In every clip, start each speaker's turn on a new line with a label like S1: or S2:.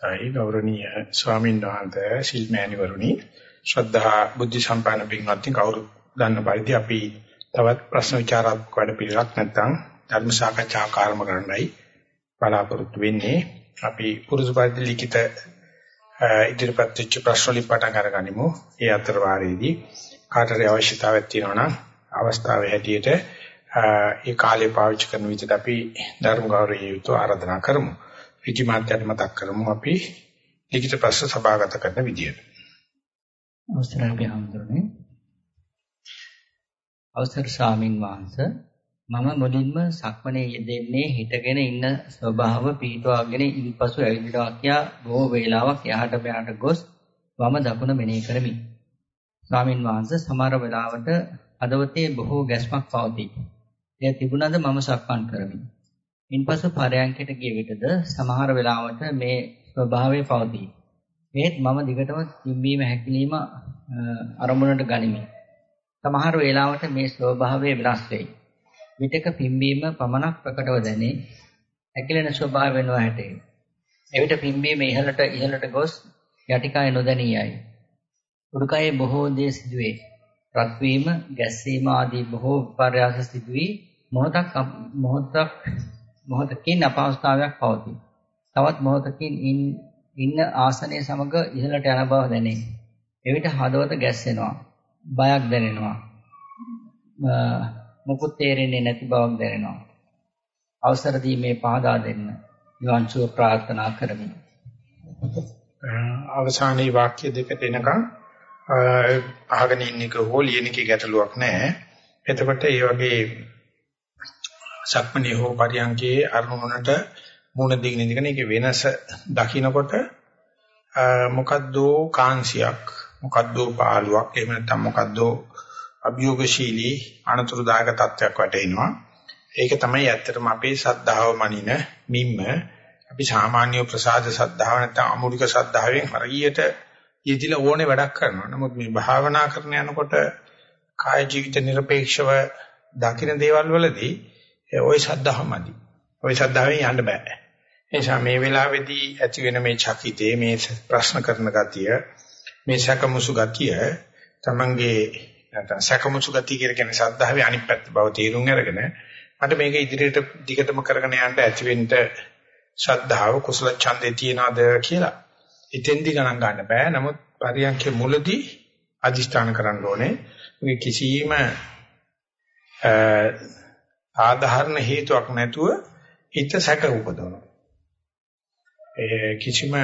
S1: ඒ ගෞරවනීය ස්වාමීන් වහන්සේ ශිල්මෑණිවරුනි ශ්‍රද්ධා බුද්ධ සම්පන්න පින්වත්නි කවුරු ගන්න පරිදි අපි තවත් ප්‍රශ්න විචාරාත්මක වැඩ පිළිවෙලක් නැත්නම් ධර්ම සාකච්ඡා ආකාරම කරන්නයි බලාපොරොත්තු වෙන්නේ. අපි පුරුදු පරිදි ලිඛිත ඉදිරිපත් වෙච්ච ප්‍රශ්න වලින් පටන් අරගනිමු. ඒ අතර වාරයේදී කාටරි අවශ්‍යතාවයක් තියෙනවා නම් අවස්ථාවේ හැටියට ඒ කාලය පාවිච්චි කරන විදිහට අපි ධර්ම ගෞරවය යුතු ආරාධනා කරමු. විචි මාත්‍යට මතක් කරමු අපි ලිඛිත ප්‍රශ්න සභාගත කරන විදියට.
S2: අවසරයි හඳුරන්නේ. අවසර ස්වාමින් වහන්සේ මම මුලින්ම සක්මනේ යෙදෙන්නේ හිටගෙන ඉන්න ස්වභාව පීඨවාගෙන ඉන්පසු ඇවිදිනවා කියා බොහෝ වේලාවක් එහාට මෙහාට ගොස් වම දකුණ මෙනෙහි කරමි. ස්වාමින් වහන්සේ සමහර වෙලාවට අදවතේ බොහෝ ගැස්මක් පවතී. එය තිබුණද මම සක්මන් කරමි. ඉන්පසු පරයන්කට ගිය විටද සමහර වෙලාවට මේ ස්වභාවය පවතී. ඒත් මම දිගටම තිබීම හැකිලිම අරමුණට ගනිමි. සමහර වෙලාවට මේ ස්වභාවය වෙනස් වෙයි. විටක පිම්බීම පමණක් ප්‍රකටව දැනේ. හැකිලෙන ස්වභාවය වෙනවා හැටේ. එවිට පිම්බීම ඉහළට ඉහළට ගොස් යටිකය නොදැනියයි. උඩුකයේ බොහෝ දේ සිදුවේ. රත් වීම, ගැස්සීම ආදී බොහෝ විපර්යාස සිදුවී මොහොතක් මොහොතක් මොහොතකින් අපහසුතාවයක් පවතී. තවත් මොහොතකින් ඉන්න ආසනයේ සමග ඉහළට යන බව දැනේ. එවිට හදවත ගැස්සෙනවා. බයක් දැනෙනවා. මොකුත් තේරෙන්නේ නැති බවක් දැනෙනවා. අවසර දීමේ පහදා දෙන්න. නිවන් සුව ප්‍රාර්ථනා කරමි.
S1: අවසානයේ වාක්‍ය දෙකට එනකම් අහගෙන ඉන්න එක හෝ ලියන එකේ ගැටලුවක් නැහැ. එතකොට ඒ වගේ සක්මණේ හෝ පරියංකේ අරමුණට මුණ දෙගෙන ඉඳගෙන ඒකේ වෙනස දකිනකොට මොකද්ද කාංශයක්? මොකද්ද පාළුවක්? එහෙම නැත්නම් මොකද්ද අභියෝගශීලී අනතුරුදායක තත්වයක් වටේනවා. ඒක තමයි ඇත්තටම අපේ සද්ධාව මනින මිම්ම. අපි සාමාන්‍ය ප්‍රසාද සද්ධාව නැත්නම් අමුලික සද්ධාවෙන් හරියට යෙදිලා ඕනේ වැඩක් කරනවා. නමුත් මේ භාවනා කරන යනකොට කාය ජීවිත নিরপেক্ষව දකින්න දේවල් වලදී ওই සද්ධාවමදි. ওই සද්ධාවෙන් යන්න බෑ. ඒ නිසා මේ වෙලාවේදී ඇති වෙන මේ චකිතේ මේ ප්‍රශ්න කරන ගතිය මේ සැකමුසු ගතිය තමන්ගේ නැත්නම් සැකමුසු ගතිය කියන්නේ සද්ධාවේ අනිත් පැත්ත බව තේරුම් අරගෙන මට මේක ඉදිරියට දිගටම කරගෙන යන්න ඇති වෙන්න ශ්‍රද්ධාව කුසල ඡන්දේ තියනවාද කියලා. ඉතින්දි ගණන් ගන්න බෑ. නමුත් පරියන්කේ මුලදී අදිෂ්ඨාන කරන්න ඕනේ. මේ කිසියම් සාධාරණ හේතුවක් නැතුව හිත සැක උපදවනවා. ඒ කිසිම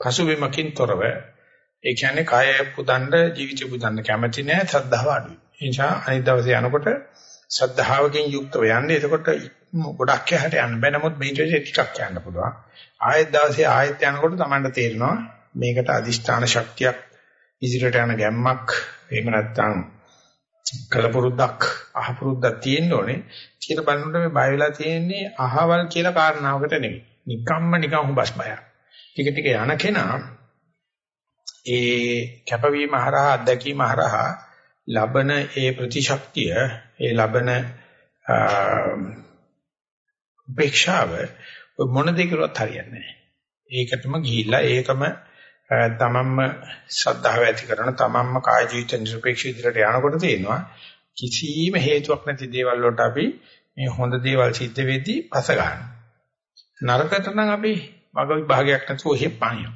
S1: පසුබිමකින් තොරව ඒ කියන්නේ කය පුදන්න ජීවිත පුදන්න කැමති නැහැ ශ්‍රද්ධාව අඩුයි. ඒ නිසා අනිත් දවසේ යනකොට ශ්‍රද්ධාවකින් යුක්තව යන්නේ. එතකොට ගොඩක් යහට යන්න බෑ. නමුත් මේ විදිහට ටිකක් යන්න පුළුවන්. ආයෙත් දවසේ ආයෙත් යනකොට Tamanට තේරෙනවා මේකට අදිෂ්ඨාන ශක්තියක් ඉදිරියට යන ගැම්මක් එහෙම නැත්නම් කලපුරුද්දක් අහපුරුද්දක් තියෙන්න ඕනේ. කියලා බලනකොට මේ බය වෙලා තියෙන්නේ අහවල් කියලා කාරණාවකට නෙවෙයි. නිකම්ම නිකම් හුඹස් බයක්. ටික ටික යන කෙනා ඒ කැපවීම හරහා අත්දැකීම හරහා ලබන ඒ ප්‍රතිශක්තිය ඒ ලබන උපේක්ෂාව මොන දෙයකවත් හරියන්නේ නැහැ. ඒකටම ගිහිල්ලා ඒකම තමන්ම ශ්‍රද්ධාව ඇති කරන තමන්ම කාය ජීවිත නිර්පේක්ෂ ඉදිරියට යනකොට තේනවා කිසිම හේතුවක් නැති දේවල් වලට අපි මේ හොඳ දේවල් සිද්ධ වෙද්දී පස ගන්න. නරකට නම් අපි මග විභාගයක් නැතුව එහෙ පානියෝ.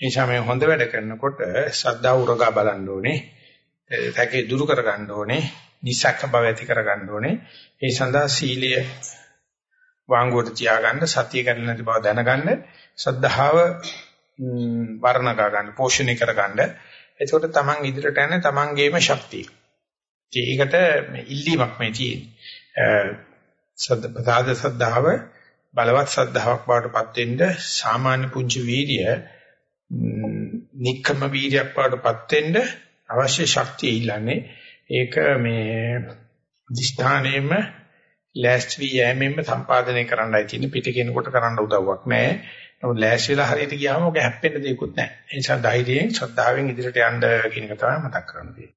S1: ඒ නිසා මේ හොඳ වැඩ කරනකොට ශ්‍රද්ධාව උරගා බලන්න ඕනේ. ඒකේ දුරු කර ගන්න ඕනේ. නිසක්ක බව ඇති කර ගන්න ඕනේ. ඒ සඳහා සීලය වාංගුවට තියාගන්න සතිය කැඩෙන්නේ නැති බව දැනගන්න ශ්‍රද්ධාව වර්ණගා ගන්න පෝෂණය කර ගන්න. එතකොට තමන් ඉදිරියට යන්නේ තමන්ගේම ශක්තිය. ඒකට ඉල්ලීමක් මේ තියෙන්නේ. සද්ද ප්‍රසාද සද්ධාව බලවත් සද්ධාාවක් බවට පත් වෙන්න සාමාන්‍ය පුංචි වීර්ය නික්කම වීර්යයක් බවට පත් වෙන්න අවශ්‍ය ශක්තිය ඉල්ලන්නේ ඒක මේ දිස්ථානයේම ලෑස්ති වී යෑමෙන්ම සම්පාදනය කරන්නයි තියෙන්නේ පිට කෙනෙකුට කරන්න උදව්වක් නැහැ. නමුත් ලෑස්ති වෙලා හරියට ගියාම ඔක හැප්පෙන්න දෙයක්වත් නැහැ. ඒ නිසා ධෛර්යයෙන් ශ්‍රද්ධාවෙන් ඉදිරියට යන්න කියන එක තමයි මතක් කරන්න තියෙන්නේ.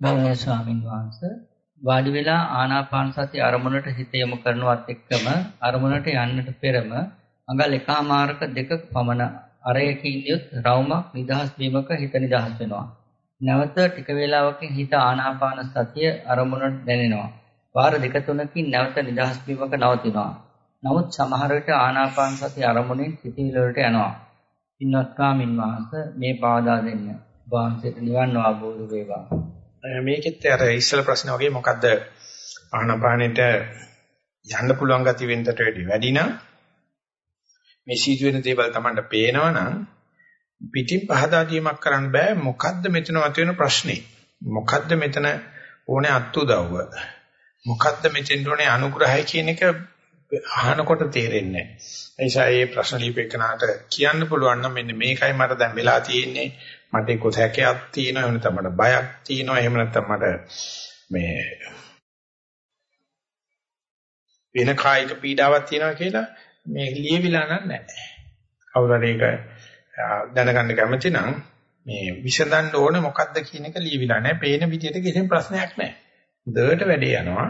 S2: ගෞරවනීය ස්වාමීන් වහන්සේ වාඩි වෙලා ආනාපාන සති අරමුණට හිත යොමු කරනවත් එක්කම අරමුණට යන්නට පෙරම අඟල් එකමාරක දෙක පමණ අරයකින් යුත් රවුමක් නිදහස් වීමක හිත නිදහස් වෙනවා. නැවත ටික වේලාවකින් හිත ආනාපාන සතිය අරමුණට දැනෙනවා. වාර දෙක තුනකින් නැවත නිදහස් වීමක නවතිනවා. නමුත් සමහර විට ආනාපාන සතිය අරමුණෙන් සිතිවිලි වලට යනවා. පින්වත් කාමින් වහන්සේ මේ පාදා දෙන්න. වහන්සේට නිවන් අවබෝධ වේවා.
S1: මේකෙත් අර ඉස්සල ප්‍රශ්න වගේ මොකද්ද ආනාපානෙට යන්න පුළුවන් ගති වෙනතට වැඩි නම් මේ සිදුවෙන දේවල් Tamanට පේනවනම් පිටින් පහදා දීමක් කරන්න බෑ මොකද්ද මෙතන මතුවෙන ප්‍රශ්නේ මොකද්ද මෙතන ඕනේ අත්උදව්ව මොකද්ද මෙතෙන් ඕනේ අනුග්‍රහය කියන එක අහනකොට තේරෙන්නේ නැහැ ඒ නිසා මේ ප්‍රශ්න ලියපෙකනාට කියන්න පුළුවන් නම් මෙන්න මේකයි මට දැන් වෙලා තියෙන්නේ මට එක්ක සැකයක් තියෙනවා එහෙම නැත්නම් මට බයක් තියෙනවා එහෙම නැත්නම් මට මේ වෙන කායික පීඩාවක් තියෙනවා කියලා මේ ලියවිලා නැහැ. කවුරු හරි ඒක දැනගන්න කැමති නම් මේ විසඳන්න ඕනේ මොකද්ද කියන එක ලියවිලා නැහැ. පේන විදිහට කිසිම ප්‍රශ්නයක් නැහැ. දඩට වැඩේ යනවා.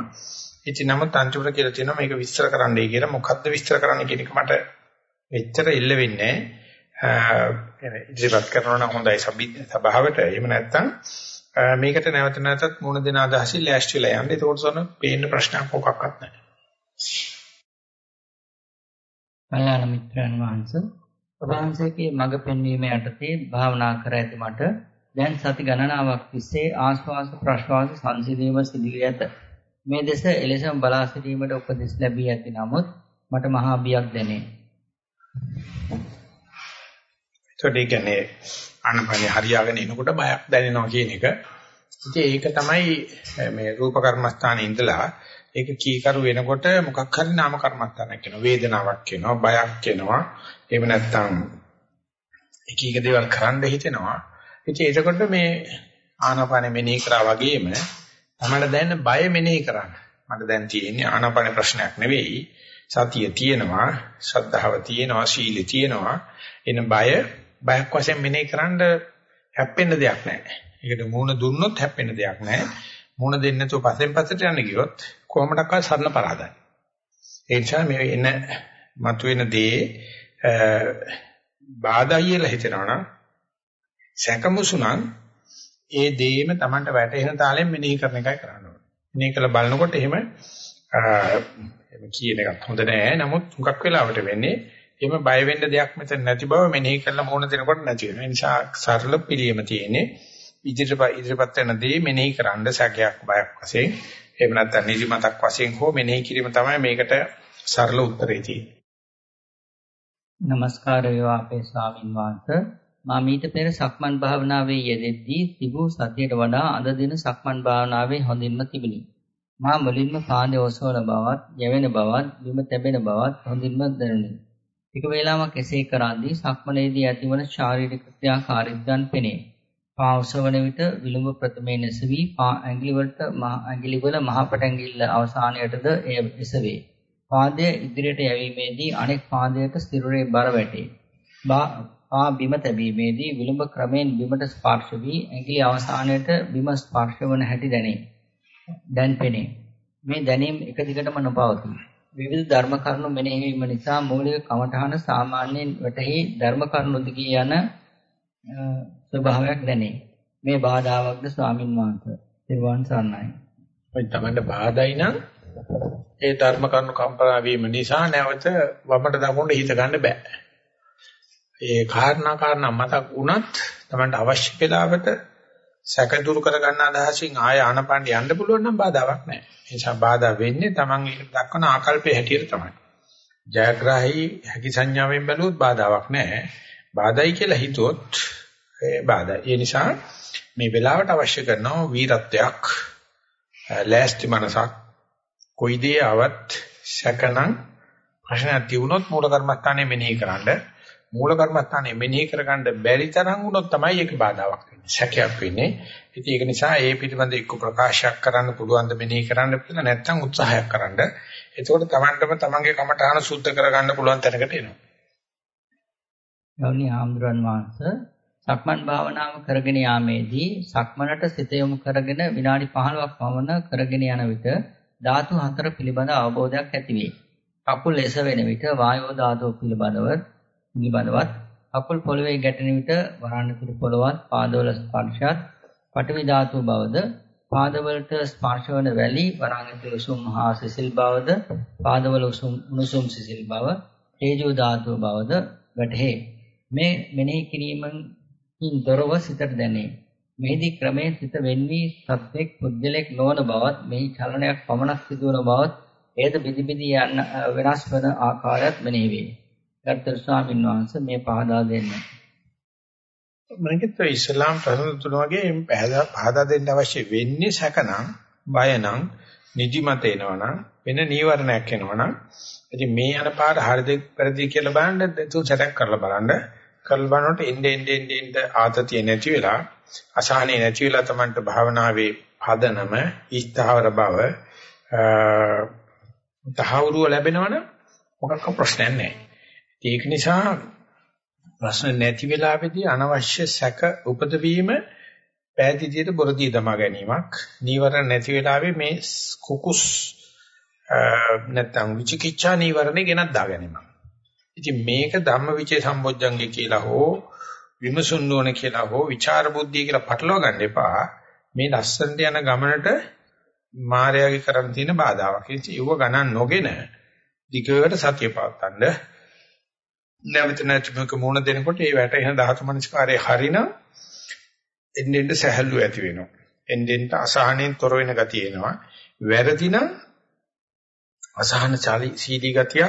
S1: ඉතින් නමුත් අන්තිමට කියලා තියෙනවා මේක විස්තර කරන්නයි කියලා. මොකද්ද විස්තර කරන්න කියන එක මට එච්චර ඉල්ල වෙන්නේ නැහැ. ඉදිරිපත් කරනවා නම් හොඳයි සභාවට. එහෙම නැත්නම් මේකට නැවත නැවතත් මුණ දෙන අදහසින් ලෑස්ති වෙලා යන්න. ඒකෝට සොන පේන්න ප්‍රශ්නයක් මොකක්වත් නැහැ.
S2: කල්යාණ මිත්‍රයන් වහන්සේ වහන්සේගේ මඟ පෙන්වීම යටතේ භාවනා කර ඇති මට දැන් සති ගණනාවක් තිස්සේ ආශ්වාස ප්‍රශ්වාස සංසිඳීම සිදු වී ඇත. මේ දෙස එලෙසම බලා සිටීමට උපදෙස් ලැබී ඇති නමුත් මට මහා බියක් දැනේ.
S1: ඒකට කියන්නේ ආනපනිය හරියාගෙන එනකොට බයක් දැනෙනවා කියන එක. ඉතින් ඒක තමයි මේ රූප කර්මස්ථානයේ ඉඳලා ඒක කීකරු වෙනකොට මොකක් හරි නාම කර්මස්ථානයක් වෙනවා වේදනාවක් එනවා බයක් එනවා එහෙම නැත්නම් එක එක දේවල් කරන්න හිතෙනවා ඉතින් එතකොට මේ ආනාපාන මෙනෙහි කරා වගේම තමයි දැන් බය මෙනෙහි කරන්න. මට දැන් තියෙන්නේ ආනාපාන ප්‍රශ්නයක් නෙවෙයි. සතිය තියෙනවා ශ්‍රද්ධාව තියෙනවා සීලය තියෙනවා. එන බය බයක් වශයෙන් මෙනෙහි කරන්න හැප්පෙන්න දෙයක් නැහැ. ඒකට මූණ දුන්නොත් හැප්පෙන්න දෙයක් නැහැ. මූණ දෙන්නේ නැතුව පස්සෙන් පස්සට යන්න ගියොත් කොහොමඩක්වත් සරණ පරාදයි. ඒ නිසා මේ එන මතුවෙන දේ බාධායි කියලා හිතනවා නම් සැකමුසුනම් ඒ දේම Tamanට වැටෙන තාලෙන් මෙනෙහි කරන එකයි කරන්න ඕනේ. මෙනෙහි කරලා බලනකොට එහෙම එහෙම කියන එකත් හොඳ නෑ. නමුත් හුඟක් වෙලාවට වෙන්නේ එහෙම බය වෙන්න දෙයක් මෙතන නැති බව මෙනෙහි කරලා මොන දෙනකොට නැති වෙනවා. ඒ නිසා සරල පිළියම තියෙන්නේ ඉදිරිපත් ඉදිරිපත් වෙන දේ මෙනෙහි කරන්න සැකයක් බයක් වශයෙන් එහෙම නැත්නම් නිදිමතක් වශයෙන් හෝ මෙනෙහි කිරීම තමයි මේකට සරල උත්තරේ තියෙන්නේ.
S2: নমස්කාර වේවා අපේ ස්වාමින් වහන්සේ. මා මීට පෙර සක්මන් භාවනාවේ යෙදෙද්දී තිබූ සතියට වඩා අද දින සක්මන් භාවනාවේ හොඳින්ම තිබුණි. මා මුලින්ම පාදයේ ඔසවන බවත්, යැවෙන බවත්, බිම තැබෙන බවත් හොඳින්ම දැනුනි. ටික වේලාවක් එසේ කරද්දී සක්මනේදී ඇතිවන ශාරීරික ක්‍රියාකාරීත්වයන් පෙනේ. පා ඔසවන විට විලුඹ ප්‍රථමයෙන් එසවි පා ඇඟිලි වලට මහ ඇඟිලි වල මහ පටැඟිල්ල අවසානයටද එය එසවේ. පාදය ඉදිරියට යැවීමේදී අනෙක් පාදයට ස්ථිරයේ බර වැටේ. පා බිම තැබීමේදී විලුඹ ක්‍රමයෙන් බිමට ස්පර්ශ වී ඇඟිලි අවසානයට බිම ස්පර්ශ වන හැටි දැනේ. දැන් පෙනේ. මේ දැනීම එක දිගටම නොපවතී. විවිධ ධර්ම කරුණු මෙනෙහි වීම නිසා මූලික කමඨහන සාමාන්‍යයෙන් වැටහි ධර්ම කරුණු දිගේ යන ස්වභාවයක් දැනේ. මේ බාධාවක්ද ස්වාමින් වහන්සේ. නිර්වාණ සරණයි.
S1: ඔය තමන්ට බාධායි නම් ඒ ධර්ම කරුණු කම්පනා වීම නිසා නැවත වමට දකුණට හිත ගන්න බෑ. ඒ කාරණා කාරණා මතක් වුණත් තමන්ට අවශ්‍ය වෙලාවට සැක දුරු කර ගන්න අදහසින් ආය ආනපන්න යන්න පුළුවන් නම් බාධාවක් නැහැ. ඒ නිසා බාධා වෙන්නේ තමන් ඒක දක්වන ආකල්පයේ හැටියට තමයි. ජයග්‍රාහී හැකි සංඥාවෙන් බැලුවොත් බාධාවක් නැහැ. බාධායි කියලා හිතුවොත් ඒ බාධා. ඒ නිසා මේ වෙලාවට අවශ්‍ය කරනවා වීරත්වයක්, ලෑස්ති මනසක්, කොයි දේ ආවත් සැකනම් ප්‍රශ්නයක් තියුණොත් මූල කර්මස්ථානයේ මෙනෙහි කරන්න මූල කර්මස්ථානයේ මෙනෙහි කරගන්න බැරි තරම් වුණොත් තමයි ඒක බාධාවක් වෙන්නේ. සැකයක් වෙන්නේ. ඉතින් ඒක නිසා ඒ පිටිබඳ එක්ක ප්‍රකාශයක් කරන්න පුළුවන් ද මෙනෙහි කරන්න කියලා නැත්නම් උත්සාහයක් කරන්න. එතකොට Tamanටම Tamanගේ කමඨාන සුද්ධ කරගන්න පුළුවන් තැනකට එනවා.
S2: ගෞණීය ආම්දුරන් වහන්සේ සක්මන් භාවනාව කරගෙන යාමේදී සක්මනට සිත යොමු කරගෙන විනාඩි 15ක් පමණ කරගෙන යන විට ධාතු හතර පිළිබඳ අවබෝධයක් ඇති වේ. කකුල් එසවෙන විට වායෝ ධාතුව පිළිබඳව පිළිබඳවත් කකුල් පොළවේ ගැටෙන විට වරණතුරු පොළවත් පාදවල ස්පර්ශයත් පඨවි ධාතුව බවද පාදවලට ස්පර්ශ වන වැලි වරණතුරු උසුම් හා සිසිල් බවද පාදවල උසුම් උණුසුම් සිසිල් බව තේජෝ ධාතුව බවද වැටහේ මේ මෙනෙහි කිරීමෙන් දොරව සිතට දැනේ මෙහිදී ක්‍රමයෙන් සිත වෙන්වී සත්‍යෙක් පුද්ගලෙක් නොවන බවත් මෙහි චලනයක් පමණක් සිදුවන බවත් එයද බිදි බිදි යන වෙනස් වන ආකාරයත් මෙනෙහි වේ. ගරුතර ස්වාමීන් වහන්සේ මේ පහදා දෙන්න.
S1: මනකිට ඉස්ලාම් ප්‍රශ්න තුන වගේ පහදා දෙන්න අවශ්‍ය වෙන්නේ සැකනම්, බයනම්, නිදිමත එනවනම්, වෙන නීවරණයක් එනවනම්, ඉතින් මේ යන පාර හරිද පෙරදි කියලා බලන්න තු සැටක් කරලා බලන්න. කරලා බලනකොට එnde ende ende ende ආතතිය නැති වෙලා, අසහනෙ නැති වෙලා තමන්ට භාවනාවේ පදනම, ඊස්තාවර බව තහවුරුව ලැබෙනවනම් මොකක්ක ප්‍රශ්නයක් නැහැ. ඒක නිසා ප්‍රශ්න නැති වෙලාවේදී අනවශ්‍ය සැක උපදවීම පෑදීදියට බොරදී දමා ගැනීමක්. නීවරණ නැති වෙලාවේ මේ කුකුස් නැත්නම් විචිකිච්ඡා නීවරණේ ගෙනත් දා ගැනීමක්. ඉතින් මේක ධම්මවිචේ සම්බොජ්ජංගේ කියලා හෝ විමසුන් නොන කියලා හෝ විචාර බුද්ධිය කියලා පටලවා ගන්න එපා. මේ ලස්සනට යන ගමනට මායාවේ කරන් තියෙන බාධාවක්. ඉතින් ඒව ගණන් නොගෙන දිගට සතිය පවත්තන්න නැවත නැතිමක මුණ දෙනකොට ඒ වැටෙන ධාතු මනස්කාරයේ හරින එන්න එන්න සැහැල්ලු ඇති වෙනවා. එන්න එන්න අසහනෙන් තොර වෙන ගතිය එනවා. වැරදින අසහන චාලි සීදී ගතිය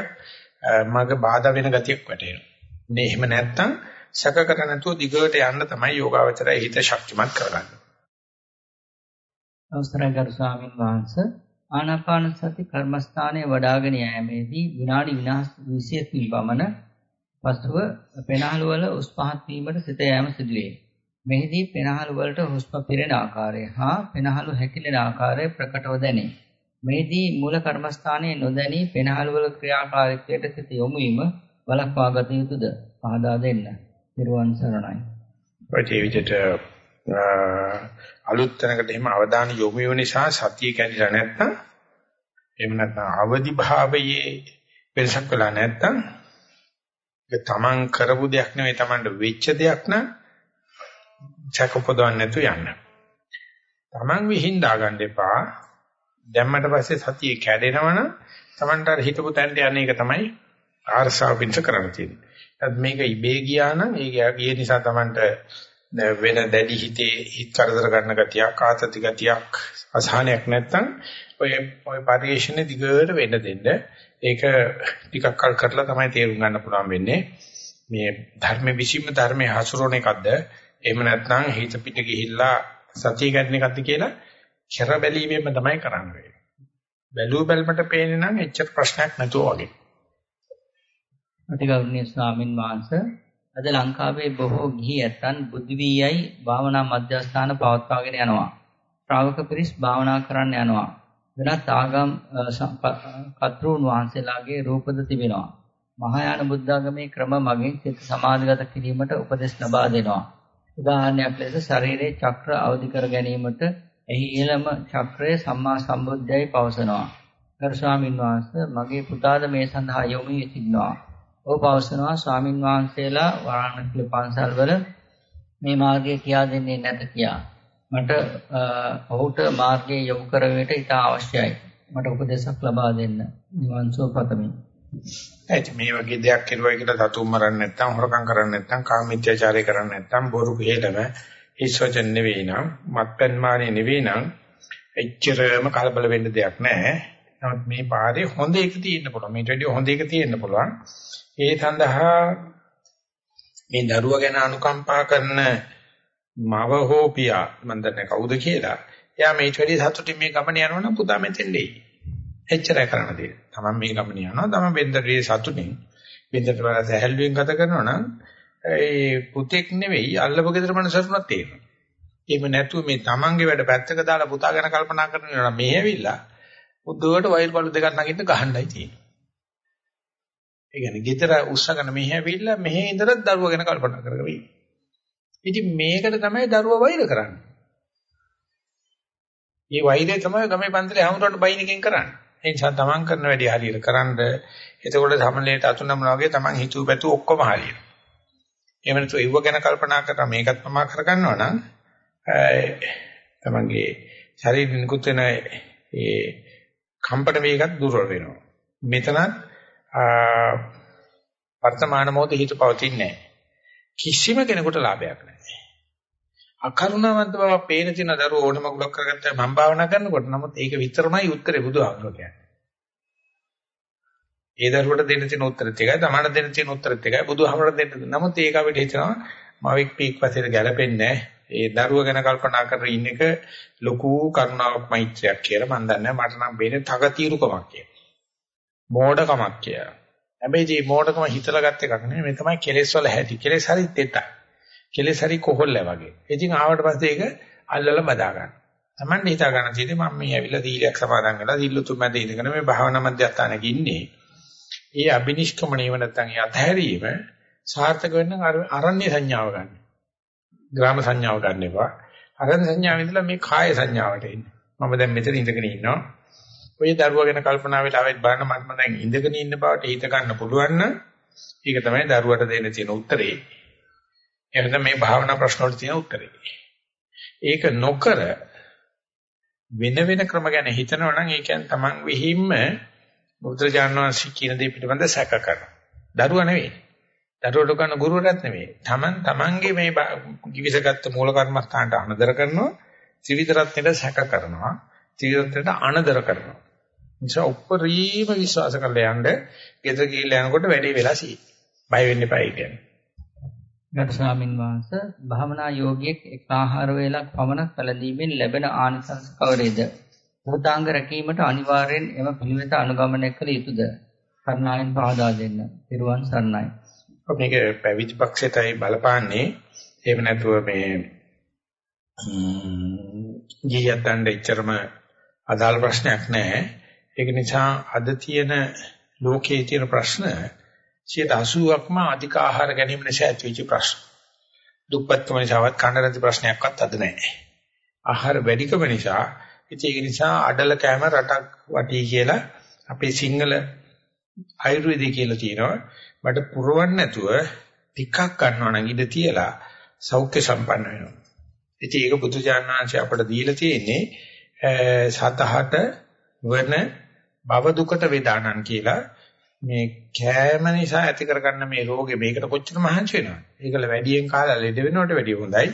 S1: මග බාධා වෙන ගතියක් වැටෙනවා. මේ එහෙම නැත්තම් සැක කර නැතුව දිගට යන්න තමයි යෝගාවචරය හිත ශක්තිමත් කරගන්නේ.
S2: අවසරයි ගරු ස්වාමින් වහන්සේ ආනාපාන සති කර්මස්ථානයේ වඩාගෙන යෑමේදී විනාඩි 20කින් පමණ පසුව පෙනහළු වල උස් පහත් වීමට සිත යෑම සිදුවේ. මෙහිදී පෙනහළු වලට හුස්ම පිරෙන ආකාරය හා පෙනහළු හැකිලෙන ආකාරය ප්‍රකටව දැනේ. මෙහිදී මූල කර්මස්ථානයේ නොදැනී පෙනහළු වල ක්‍රියාකාරීත්වයට සිත යොමු වීම වළක්වා ගත යුතුද? පහදා දෙන්න. නිර්වාණ සරණයි.
S1: ඔය විදිහට අලුත් තැනකට එහෙම අවධානය යොමු වෙන නිසා සතිය කැඩිලා නැත්තම් එහෙම නැත්නම් අවදි භාවයේ වෙනසක් වෙලා නැත්තම් ඒක තමන් කරපු දෙයක් නෙවෙයි තමන්ට වෙච්ච දෙයක් නම් චකපොදවන්න නැතු යන්න. තමන් විහිං දාගන්න එපා. දැම්මට පස්සේ සතිය කැඩෙනවනම් තමන්ට අර හිතපු තැනට යන එක තමයි ආරසාව පිණිස කරන්න තියෙන්නේ. මේක ඉබේ ගියා නම් ඒක ගිය නිසා තමන්ට වෙන දැඩි හිතේ හිත කරදර ගන්න ගතියක් ආතති ගතියක් අසහනයක් නැත්තම් ඔය ඔය පරිශ්‍රණය දිගට වෙන්න දෙන්න ඒක ටිකක් කල් කරලා තමයි තේරුම් ගන්න පුළුවන් වෙන්නේ මේ ධර්ම විසීම ධර්මයේ හසුරවන එකක්ද එහෙම නැත්නම් හිත පිට ගිහිල්ලා සතිය ගන්න එකක්ද කියලා කෙර බැලීමෙන්ම තමයි කරන්නේ බැලුව බැලමට පේන්නේ නම් එච්චර ප්‍රශ්නයක් නැතුව වගේ
S2: අතිගෞරවනීය ස්වාමින් වහන්සේ අද ලංකාවේ බොහෝ ගිහි ඇත්තන් බුද්ධ වීයයි භාවනා මධ්‍යස්ථාන පවත්වාගෙන යනවා. ශ්‍රාවක පිරිස් භාවනා කරන්න යනවා. වෙනත් ආගම් කතෘන් වහන්සේලාගේ රූපද තිබෙනවා. මහායාන බුද්ධාගමේ ක්‍රම මගින් සිත සමාධිගත කිරීමට උපදෙස් ලබා දෙනවා. උදාහරණයක් ලෙස ශරීරයේ චක්‍ර අවදි කර ගැනීමට එහි ඊළම චක්‍රය සම්මා සම්බුද්ධයයි පවසනවා. ගරු ස්වාමින් වහන්සේ මගේ පුතාද මේ සඳහා යොමු වී සිටිනවා. ඔහු පවසනවා ස්වාමින් වහන්සේලා වාරණසීල පන්සල්වල මේ මාර්ගය කියා දෙන්නේ නැත කියා. මට ඔහුට මාර්ගය යොමු කරවීමට ඉතා අවශ්‍යයි. මට උපදේශක් ලබා දෙන්න. නිවන් සුව පතමි.
S1: ඇයි මේ වගේ දෙයක් කෙරුවයි කියලා සතුම් මරන්න නැත්නම් හොරකම් කරන්න නැත්නම් කාමීත්‍යචාරය කරන්න නැත්නම් බොරු පිළිදම හිස්වචන නෙවෙයි නම් මත්පැන් මානේ නෙවෙයි නම් එච්චරම කලබල වෙන්න දෙයක් නැහැ. නමුත් මේ පාරේ හොඳ එක තියෙන්න පුළුවන්. මේට වඩා හොඳ එක තියෙන්න පුළුවන්. ඒ සඳහා මේ දරුවා ගැන අනුකම්පා කරන මව හෝ පියා මන් දන්නේ කවුද කියලා. එයා මේට වැඩි සතුටින් මේ ගමන යනවනම් පුතා මෙතෙන් දෙයි. එච්චරයි කරන්න තියෙන්නේ. තමන් මේ ගමන යනවා. තමන් බෙන්දරේ සතුටින් බෙන්දරට වල සැහැල්ලුවෙන් ගත කරනවා නම් ඒ පුතෙක් නෙවෙයි අල්ලපු ගෙදර මනසටුණක් තියෙනවා. එහෙම නැතුව මේ තමන්ගේ වැඩ පැත්තක දාලා පුතා ගැන කල්පනා කරනවා නම් මේ ඇවිල්ලා උද්දෝවට වෛර් බලු දෙකක් නගින්න ගහන්නයි තියෙන්නේ. ඒ කියන්නේ ගෙදර උස්සගෙන මෙහි ඇවිල්ලා මෙහි ඉඳලා දරුවා ගැන කල්පනා කරගෙන ඉන්නේ. ඉතින් මේකට තමයි දරුවා වෛර කරන්නේ. මේ වෛරය තමයි ගමේ පන්සලේ හැමෝටම බයින් එකෙන් කරන්නේ. ඒ නිසා තමන් කරන වැඩේ හරියට කරන්ඩ එතකොට සමලේට අතුනම වගේ තමන් හිතුව පැතු ඔක්කොම හරියට. එහෙම නැතු ඒව ගැන කල්පනා කරලා මේකත් මම කරගන්නවා නම් තමන්ගේ ශරීරෙ නිකුත් වෙන ඒ කම්පන වේගත් දුර්වල වෙනවා. මෙතනත් වර්තමාන මොහොතේ හිත පවතින්නේ නැහැ. කිසිම කෙනෙකුට ලාභයක් නැහැ. අකරුණාවන්ත බව පේන තින දරුවෝ ඕනම ගුලක් කරගත්තා මම භාවනා කරනකොට නමුත් ඒක විතරමයි උත්තරේ බුදුහාමුදුරුවෝ කියන්නේ. ඒ දරුවට දෙන්න තියෙන උත්තරෙත් එකයි, තමන්ට දෙන්න තියෙන උත්තරෙත් එකයි, බුදුහාමුදුරුවෝ දෙන්න. නමුත් ඒක අපිට හිතනවා මවෙක් පීක් වශයෙන් ගැලපෙන්නේ නැහැ. ඒ දරුව ගැන කල්පනා කරගෙන ඉන්න එක ලොකු කරුණාවක් මෛත්‍රියක් කියලා මම දන්නේ මට නම් වෙන්නේ තකතිරුකමක් කියලා. මෝඩකමක් කියලා. හැබැයි මේ මෝඩකම හිතලා ගත්ත එකක් නෙමෙයි මේ තමයි කෙලෙස් වල හැටි. කෙලෙස් හරි තෙතයි. කෙලෙස් හරි කොහොල්ල වගේ. ඉතින් ආවට පස්සේ ඒක අල්ලලා බදා ගන්න. Tamande හිතා ගන්න තියෙන්නේ මම මේ ඇවිල්ලා දීලයක් සමාදන් කරලා දිල්ලුතුන් මැද ඉඳගෙන මේ භාවනා මධ්‍යස්ථානක ඉන්නේ. ඒ අබිනිෂ්ක්‍මණයව නැත්තම් ඒ අතහැරීම සාර්ථක වෙන්න අරණ්‍ය සංඥාව ගන්න. ග්‍රාම සංඥාව ගන්න එපා. අරණ්‍ය සංඥාව ඉඳලා මේ කාය සංඥාවට එන්න. මම දැන් මෙතන ඉඳගෙන ඉන්නවා. ඔය දරුවා ගැන කල්පනා වෙලා ආවෙත් බලන්න මම දැන් ඉඳගෙන ඉන්න බවට හිත ගන්න පුළුවන් නම් ඒක තමයි දරුවට දෙන්න තියෙන උත්තරේ. එහෙනම් මේ භාවනා ප්‍රශ්න වලට තියෙන උත්තරේ. ඒක නොකර වෙන වෙන ක්‍රම ගැන හිතනවා නම් ඒ කියන්නේ Taman විහිම්ම බුදුරජාණන් වහන්සේ කියන දේ පිළිබඳ සැක කරනවා. දරුවා නෙවෙයි. දරුවට කරන ගුරුවරයාත් නෙවෙයි. Taman Tamanගේ මේ කිවිසගත්ත මූල කර්මස්ථානට අනදර කරනවා. ත්‍රිවිධ සැක කරනවා. ත්‍රිවිධ අනදර කරනවා. නිසා උපරිම විශ්වාස කරලා යන්න ගෙදර ගිහිල්ලා යනකොට වැඩේ වෙලා සී. බය වෙන්න එපා කියන්නේ.
S2: ගරු ස්වාමින් වහන්සේ භාවනා යෝගියෙක් එක් ආහාර වේලක් පමණක් පැළඳීමෙන් ලැබෙන ආනිසංස කවරේද? භූතාංග රැකීමට අනිවාර්යෙන් එම පිළිවෙත අනුගමනය කළ යුතුද? කරුණාවෙන් පහදා දෙන්න. පිරුවන් සරණයි.
S1: මේක පැවිදි පක්ෂයටයි බලපාන්නේ. එහෙම නැතුව මේ ගියයන්ට එච්චරම අදාළ ප්‍රශ්නයක් නැහැ. ඒක නිසා අද තියෙන ලෝකයේ තියෙන ප්‍රශ්න 80%ක්ම අධික ආහාර ගැනීම නිසා ඇතිවෙච්ච ප්‍රශ්න. දුප්පත්කම නිසාවත් කන්න නැති ප්‍රශ්නයක්වත් අද නැහැ. ආහාර වැඩිකම නිසා ඉතින් ඒක නිසා අඩල කෑම රටක් වටී කියලා අපේ සිංහල ආයුර්වේදය කියලා තියෙනවා. බඩ පුරවන්න නැතුව ටිකක් ගන්නවා නම් ඉඳ තියලා සෞඛ්‍ය සම්පන්න වෙනවා. ඉතින් ඒක බුදුජානනාංශය අපට දීලා තියෙන්නේ සතහට වන භව දුකට වේදානන් කියලා මේ කෑම නිසා ඇති කරගන්න මේ රෝගේ මේකට කොච්චර මහන්සි වෙනවද? ඒකල වැඩියෙන් කාලා ලෙඩ වෙනවට වැඩිය හොඳයි.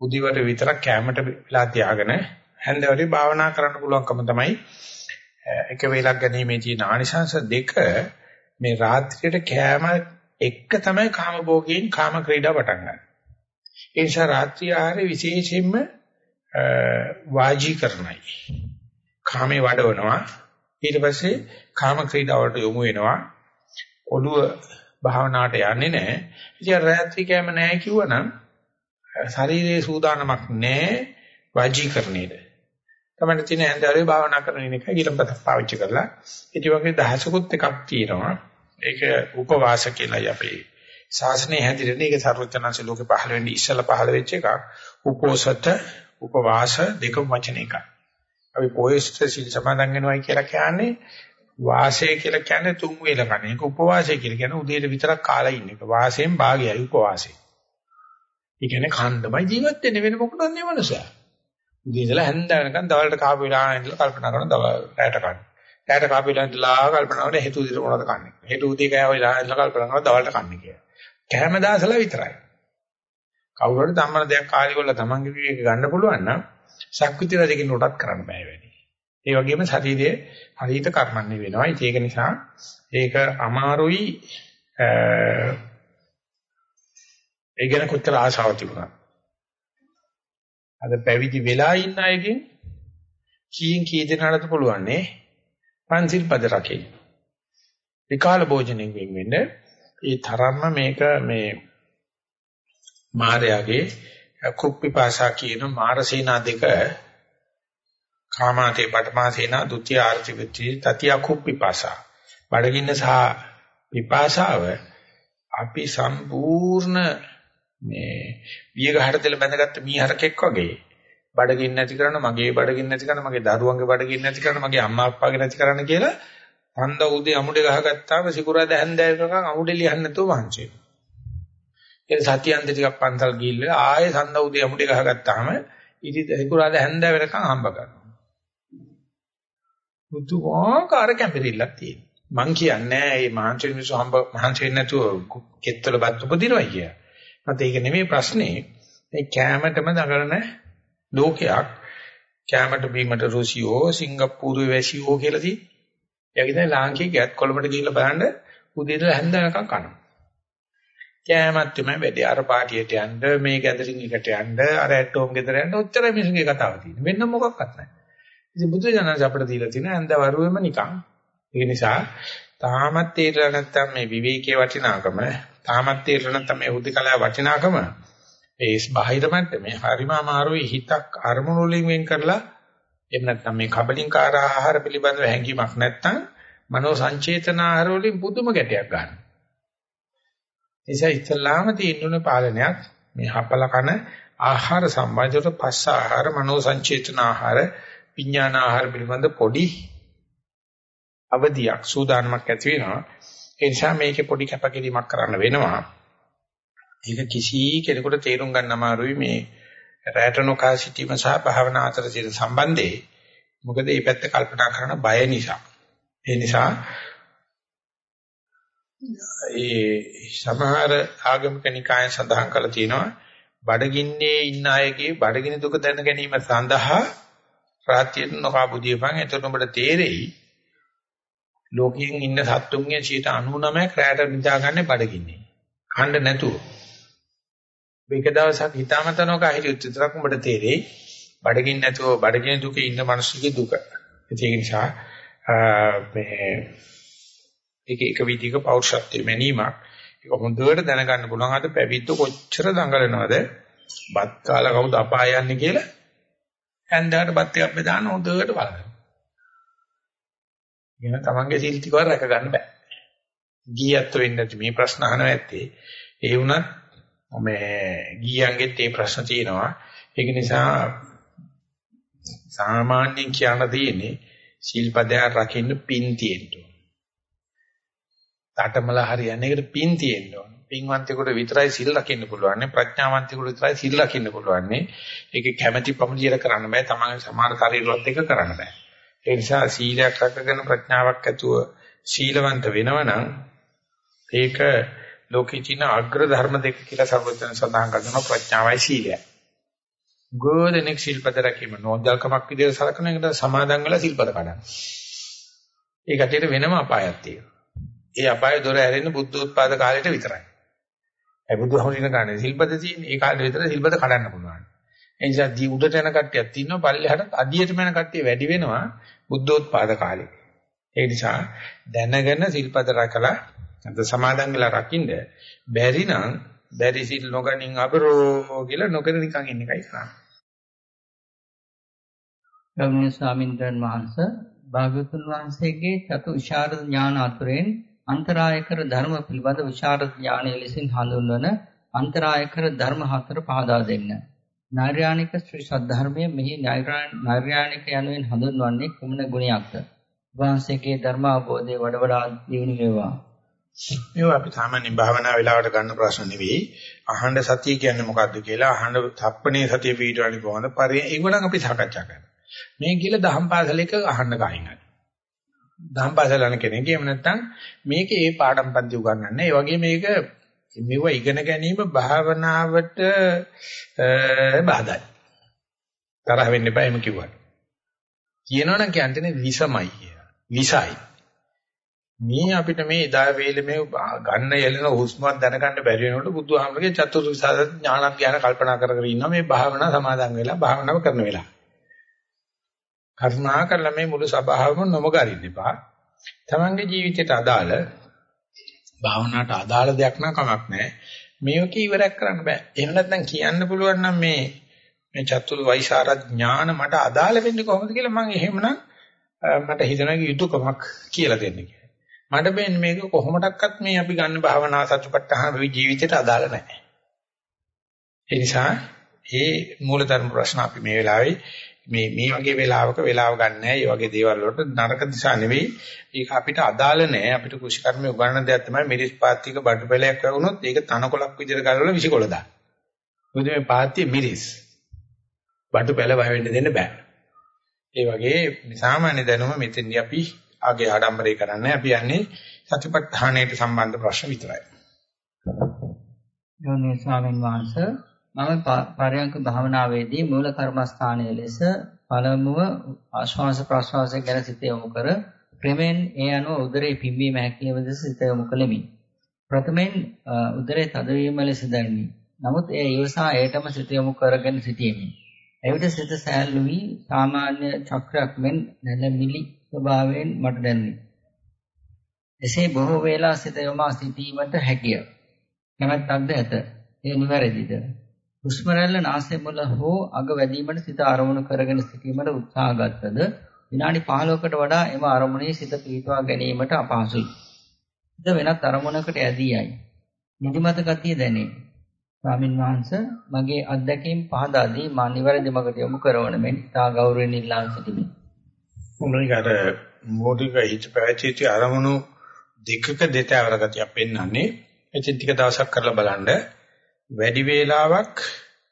S1: උදිවට විතරක් කෑමට වෙලා තියාගෙන හැන්දවලේ භාවනා කරන්න පුළුවන්කම තමයි එක වේලක් ගැනීමේ තියෙන ආනිසංශ දෙක මේ රාත්‍රියට කෑම එක තමයි කාමභෝගයෙන් කාම ක්‍රීඩා පටන් ගන්න. ඒ නිසා රාත්‍රී ආහාරය විශේෂයෙන්ම වාජීකරණයි. කාමේ වඩවනවා ඊට පස්සේ කාම ක්‍රීඩාවලට යොමු වෙනවා. ඔළුව භාවනාවට යන්නේ නැහැ. ඉතින් රාත්‍රී කැම නැහැ කිව්වනම් ශරීරයේ සූදානමක් නැහැ වාජීකරණයට. තමයි තියෙන ඇඳාරේ භාවනා කරන එක ඊළඟට පාවිච්චි කරලා ඊට වගේ දහසකුත් එකක් තියෙනවා. ඒක උපවාස කියලායි අපේ ශාසනය හැදිරෙන්නේ. ඒක සර්වඥාන්සේ ලෝකේ පහළ වෙන්නේ ඉස්සලා පහළ වෙච්ච එකක්. උපෝසත උපවාස දෙකම වචන එකයි. අපි පොයස්ට සිල් සමාදන් වෙනවයි කියලා කියන්නේ වාසය කියලා කියන්නේ තුන් වේල කන එක උපවාසය කියලා කියන්නේ උදේට විතරක් කාලා ඉන්න එක. වාසයෙන් භාගයයි උපවාසය. ඒ කියන්නේ ඛණ්ඩමයි ජීවත් වෙන්නේ වෙන මොකටද නේ මනුස්සයා. උදේ ඉඳලා හැන්ද වෙනකන් දවල්ට කාපු වෙලාව ඉඳලා කල්පනා කරන දවල් රැයට කන්න. රැයට කාපු වෙලාව ඉඳලා කල්පනා කරන හෙට උදේට මොනවද කන්නේ. හෙට උදේ කෑව වෙලාව ඉඳලා කල්පනා කරන දවල්ට කන්නේ කියලා. කැම දාසලා විතරයි. කවුරු හරි ධම්මන දෙයක් කාලේ වල තමන්ගේ විවේක ගන්න පුළුවන් නම් ශක්විති රජකින් උටත් කරන්න බෑ වැඩි. ඒ වගේම ශරීරයේ හරිත කර්මන්නේ වෙනවා. ඒක නිසා ඒක අමාරුයි ඒ ගැන කොච්චර ආශාවක් තිබුණා. අද පැවිදි වෙලා ඉන්න අයගෙන් කීයෙන් කී දෙනාටද පුළුවන් නේ පන්සිල් පද රකින්න. විකාල භෝජනෙන් වෙන්න ඒ තරම්ම මේක මේ මාර්යාගේ කුප්පිපාසා කියන මාරසේනා දෙක කාමාතේ පඨමාසේනා ဒုတိ ය ආර්ථිවිත්‍ති තතිය කුප්පිපාසා බඩගින්න සහ විපාසාව අපි සම්පූර්ණ මේ වියගහට දෙල බැඳගත්ත මීහරකෙක් වගේ බඩගින්න නැති කරන්න, මගේ බඩගින්න නැති කරන්න, මගේ දරුවන්ගේ බඩගින්න නැති කරන්න, මගේ අම්මා අප්පාගේ නැති කරන්න කියලා හන්ද උදේ අමුඩේ ගහගත්තාම සිකුරාද හැන්දෑවකම් අමුඩේ ලියන්න නැතුව මහන්සි වෙනවා. ඒ සතියන්ද ටිකක් පන්සල් ගිහිල්ලා ආයෙ සඳ උදේ අමුඩේ ගහගත්තාම ඉති සිකුරාද හැන්දෑ වෙනකම් හම්බ කරනවා. පුදුමාකාර කැපිරිල්ලක් තියෙනවා. මං කියන්නේ මේ මහන්සි මිනිස්සු හම්බ මහන්සි වෙන්නේ නැතුව කෙත්තවල බත් උපදිනවා කිය. මත ඒක නෙමෙයි ප්‍රශ්නේ. මේ කැමැටම දඟලන ලෝකයක් කැමැට බීමට රුසියෝ සිංගප්පූරුවේ වැසියෝ කියලා තියෙන්නේ. එයාගේ දැන් ලාංකික ගියත් කොළඹට ගිහිල්ලා බලන්න උදේ ඉඳලා හැන්ද වෙනකම් කනවා. කෑමත් තමයි වැඩි අර පාටියට යන්න මේ ගැදරින් එකට යන්න අර ඇටෝම් ගෙදර යන්න ඔච්චරයි මිනිස්සුගේ කතාව තියෙන්නේ. වෙන මොකක්වත් නැහැ. ඉතින් බුදු දනස අපිට දීලා තියෙන හැන්ද වරුවෙම නිකන්. ඒ නිසා තාමත් තේරලා නැත්තම් මේ විවේකයේ වටිනාකම තාමත් තේරලා නැත්තම් මේ උද්දකලා වටිනාකම ඒ බාහිර මට්ටමේ හරිම අමාරුයි හිතක් අරමුණු වලින් වෙන් කරලා එහෙම නැත්නම් මේ කබලින්කාර ආහාර පිළිබඳව හැඟීමක් නැත්නම් මනෝ සංචේතන ආහාර වලින් පුදුම ගැටයක් ගන්නවා. නිසා ඉස්ලාම තියෙනුනේ පාලනයක් මේ හපල කන ආහාර සම්බන්ධව පස්ස ආහාර මනෝ සංචේතන ආහාර විඥාන ආහාර පිළිබඳ පොඩි අවදියක් සූදානමක් ඇති වෙනවා. ඒ නිසා මේකේ පොඩි කැපකිරීමක් කරන්න වෙනවා. ඒක කිසි කෙනෙකුට තේරුම් ගන්න අමාරුයි මේ රැට නොකා සිටීම සහ භාවනා අතර තියෙන සම්බන්ධය. මොකද මේ පැත්ත කල්පනා කරන බය නිසා. ඒ නිසා ඒ සමහර ආගමික නිකායන් සඳහන් කරලා තියෙනවා බඩගින්නේ ඉන්න අයගේ බඩගිනි දුක දැන ගැනීම සඳහා රාත්‍රියට නොකා බුදියපන් එතකොට උඹට තේරෙයි ලෝකයෙන් ඉන්න සත්තුන්ගේ 99ක් රැට නිදාගන්නේ බඩගින්නේ. කන්න නැතුව. මේක දවසක් හිතාමතනක හිටියොත් විතරක් උඹට තේරෙයි බඩගින්න නැතුව බඩගින්න දුකේ ඉන්න මිනිස්සුගේ දුක. ඒක නිසා මේ ඒක එක විදිහක පෞරුෂත්වයේ මැනීමක්. ඒක හොඳට දැනගන්න පුළුවන් අද පැවිද්ද කොච්චර දඟලනවද? බත් කාලා කවුද අපාය යන්නේ කියලා හන්දාට බත් ටිකක් බෙදාන හොඳට බලන්න. කියන තමන්ගේ සීල් ටිකව රැක ගන්න බෑ. ගියත් වෙන්නේ නැති මේ ප්‍රශ්න අහනවා ඇත්තේ. ඒ වුණත් මේ ගියන්ගෙත් මේ ප්‍රශ්න තියෙනවා. ඒක නිසා සාමාන්‍යයෙන් කියන්න තියෙන්නේ සීල්පදයක් රකින්න පින් තියෙන්න ඕන. තාඨමල හරියන්නේ ඒකට පින් තියෙන්න ඕන. පින්වන්තයෙකුට විතරයි සිල් රකින්න පුළුවන්. ප්‍රඥාවන්තයෙකුට විතරයි සිල් රකින්න පුළුවන්. ඒක කැමැති පමුණියට කරන්න බෑ. තමන්ගේ සමාන ශරීරවත් එක කරන්න බෑ. ඒ නිසා සීලයක් රැකගෙන ප්‍රඥාවක් ඇතුව සීලවන්ත වෙනවනම් ඒක ලෝකේ තියෙන අග්‍ර ධර්ම දෙක කියලා සර්වඥ සඳහන් කරනවා ප්‍රඥාවයි සීලයයි. ගෝධනෙක් ශිල්පද රැකීම නෝන්ජල්කමක් විදිහට සලකන එකට සමාදන් වෙලා ශිල්පද කඩන. ඒ කටියට වෙනම අපායක් තියෙනවා. ඒ අපාය දොර ඇරෙන්නේ බුද්ධ උත්පාද කාලයට විතරයි. ඒ බුදුහමරින ගානේ ශිල්පද තියෙන ඒ කාලේ විතර ශිල්පද කඩන්න පුළුවන්. ඒ නිසා දී උඩට යන කට්ටියක් තියෙනවා පල්ලෙහාට අඩියටම යන කට්ටිය වැඩි වෙනවා බුද්ධෝත්පාද කාලේ. ඒ නිසා දැනගෙන ශිල්පද රැකලා නැත්නම් සමාදන් වෙලා රකින්න බැරි නම් බැරි සිල් නොගනින් අපරෝ කියලා නොකර නිකන් ඉන්න එකයි කරන්නේ.
S2: ගෞරවනීය ස්වාමින්ද්‍රයන් වහන්සේ භාග්‍යවතුන් වහන්සේගේ චතු විශාරද ඥාන අතුරෙන් අන්තරාය කර ධර්ම පිළිබඳ විශාරද ඥානය ලෙසින් හඳුන්වන අන්තරාය කර ධර්ම හතර පහදා දෙන්න. නෛර්යානික ශ්‍රී සද්ධර්මයේ මෙහි නෛර්යානික යනුවෙන් හඳුන්වන්නේ කුමන ගුණයක්ද? වහන්සේගේ ධර්ම අවබෝධය වඩ වඩා දියුණු වේවා.
S1: මේවා අපි සාමාන්‍ය භාවනා වෙලාවට ගන්න ප්‍රශ්න නෙවෙයි. අහඬ සතිය කියන්නේ මොකද්ද කියලා අහඬ තප්පනේ සතිය පිටවන්නේ කොහොමද? පරි ඒගොල්ලන් අපි සාකච්ඡා කරනවා. මේ කියලා දහම් පාසලයක අහන්න කයින් හරි. දහම් පාසල යන කෙනෙක් එහෙම නැත්නම් මේකේ ඒ පාඩම් පන්ති උගන්වන්නේ. ඒ වගේ මේක මෙව ඉගෙන ගැනීම භාවනාවට බාධායි. තරහ වෙන්න එපා එහෙම කිව්වට. කියනවනම් කියන්නේ විසමයි කියලා. විසයි. මේ අපිට මේ එදා වේලේ මේ ගන්න යලන හුස්මක් දැනගන්න බැරි වෙනකොට බුදුහාමරගේ චතුර්විසාර ඥාන ඥාන කල්පනා කර කර ඉන්නවා මේ භාවනා සමාදන් වෙලා භාවනාව කරන වෙලාව. කරුණා කරලා මේ මුළු සභාවම නොමග අරින්න එපා. තමන්ගේ ජීවිතයට අදාළ භාවනාවට අදාළ දෙයක් නම් කමක් නැහැ. මේක ඉවරයක් කරන්න බෑ. එහෙම නැත්නම් කියන්න පුළුවන් නම් මේ මේ චතුර් වෛසාර ඥාන මට අදාළ වෙන්නේ කොහොමද කියලා මම එහෙමනම් මට හිතනවා යුතුයකමක් කියලා දෙන්න කියලා. මට බෙන් මේක කොහොමඩක්වත් මේ අපි ගන්න භාවනා සතුටපට්ඨාන ජීවිතයට අදාළ නැහැ. ඒ නිසා ඒ මූලධර්ම ප්‍රශ්න අපි මේ වෙලාවේ මේ මේ වගේ වෙලාවක වෙලාව ගන්න නැහැ. මේ වගේ දේවල් වලට නරක දිශා නෙවෙයි. ඒක අපිට අදාළ නැහැ. අපිට කුෂිකර්මයේ උගන්වන දෙයක් තමයි මිරිස් පාත්තික බඩු පෙලයක් වුණොත් ඒක තනකොලක් විදිහට ගලවලා විසිකොල දාන්න. මොකද මේ පාත්තිය මිරිස්. බඩු පෙල වහ වෙන්න දෙන්න බෑ. ඒ වගේ සාමාන්‍ය දැනුම මෙතෙන්දී අපි ආගේ ආඩම්බරේ කරන්නේ අපි යන්නේ සතිපට්ඨානයට සම්බන්ධ ප්‍රශ්න විතරයි.
S2: ගෞරවනීය ස්වාමීන් වහන්සේ මම පරයන්ක භාවනාවේදී මූල කර්මස්ථානයේ ලෙස පළමුව ආශ්වාස ප්‍රශ්වාසය ගැන සිත යොමු කර ක්‍රමෙන් ඒ අනුව උදරයේ පිම්බීම හැකිලිම දෙස සිත යොමු කළෙමි. ප්‍රථමයෙන් උදරයේ තදවීම ලෙස දැනුනි. නමුත් ඒ ඊවසා ඒටම සිත යොමු කරගෙන සිටීමේ. එවිට සිත සෑල්ලු වී සාමාන්‍ය චක්‍රයක් මෙන් නැලමිලි ස්වභාවයෙන් මට දැනුනි. එසේ බොහෝ වේලා සිත යොමා සිටීමට හැකිය. කැමැත්තක්ද ඇත. ඒ නිවැරදිද? හුස්ම රැල්ල නාසය මුල හෝ අග වැඩිවීමට සිත අරමුණු කරගෙන සිටීමට උත්සාහ ගත්තද විනාඩි 15කට වඩා එම අරමුණේ සිත පිහිටුවා ගැනීමට අපහසුයි. සිත වෙනත් අරමුණකට ඇදී යයි. නිදිමත ගතිය දැනේ. ස්වාමින් වහන්සේ මගේ අත්දැකීම් පහදා දී මා නිවැරදි මගට යොමු කරවන මෙන් තා ගෞරවයෙන් ඉල්ලා සිටිමි.
S1: මොනිකාට මොදික හිත පැවැච්චි අරමුණු දෙකක දෙතවර ගතියක් පෙන්වන්නේ. එතින් ටික දවසක් කරලා බලන්න වැඩි වේලාවක්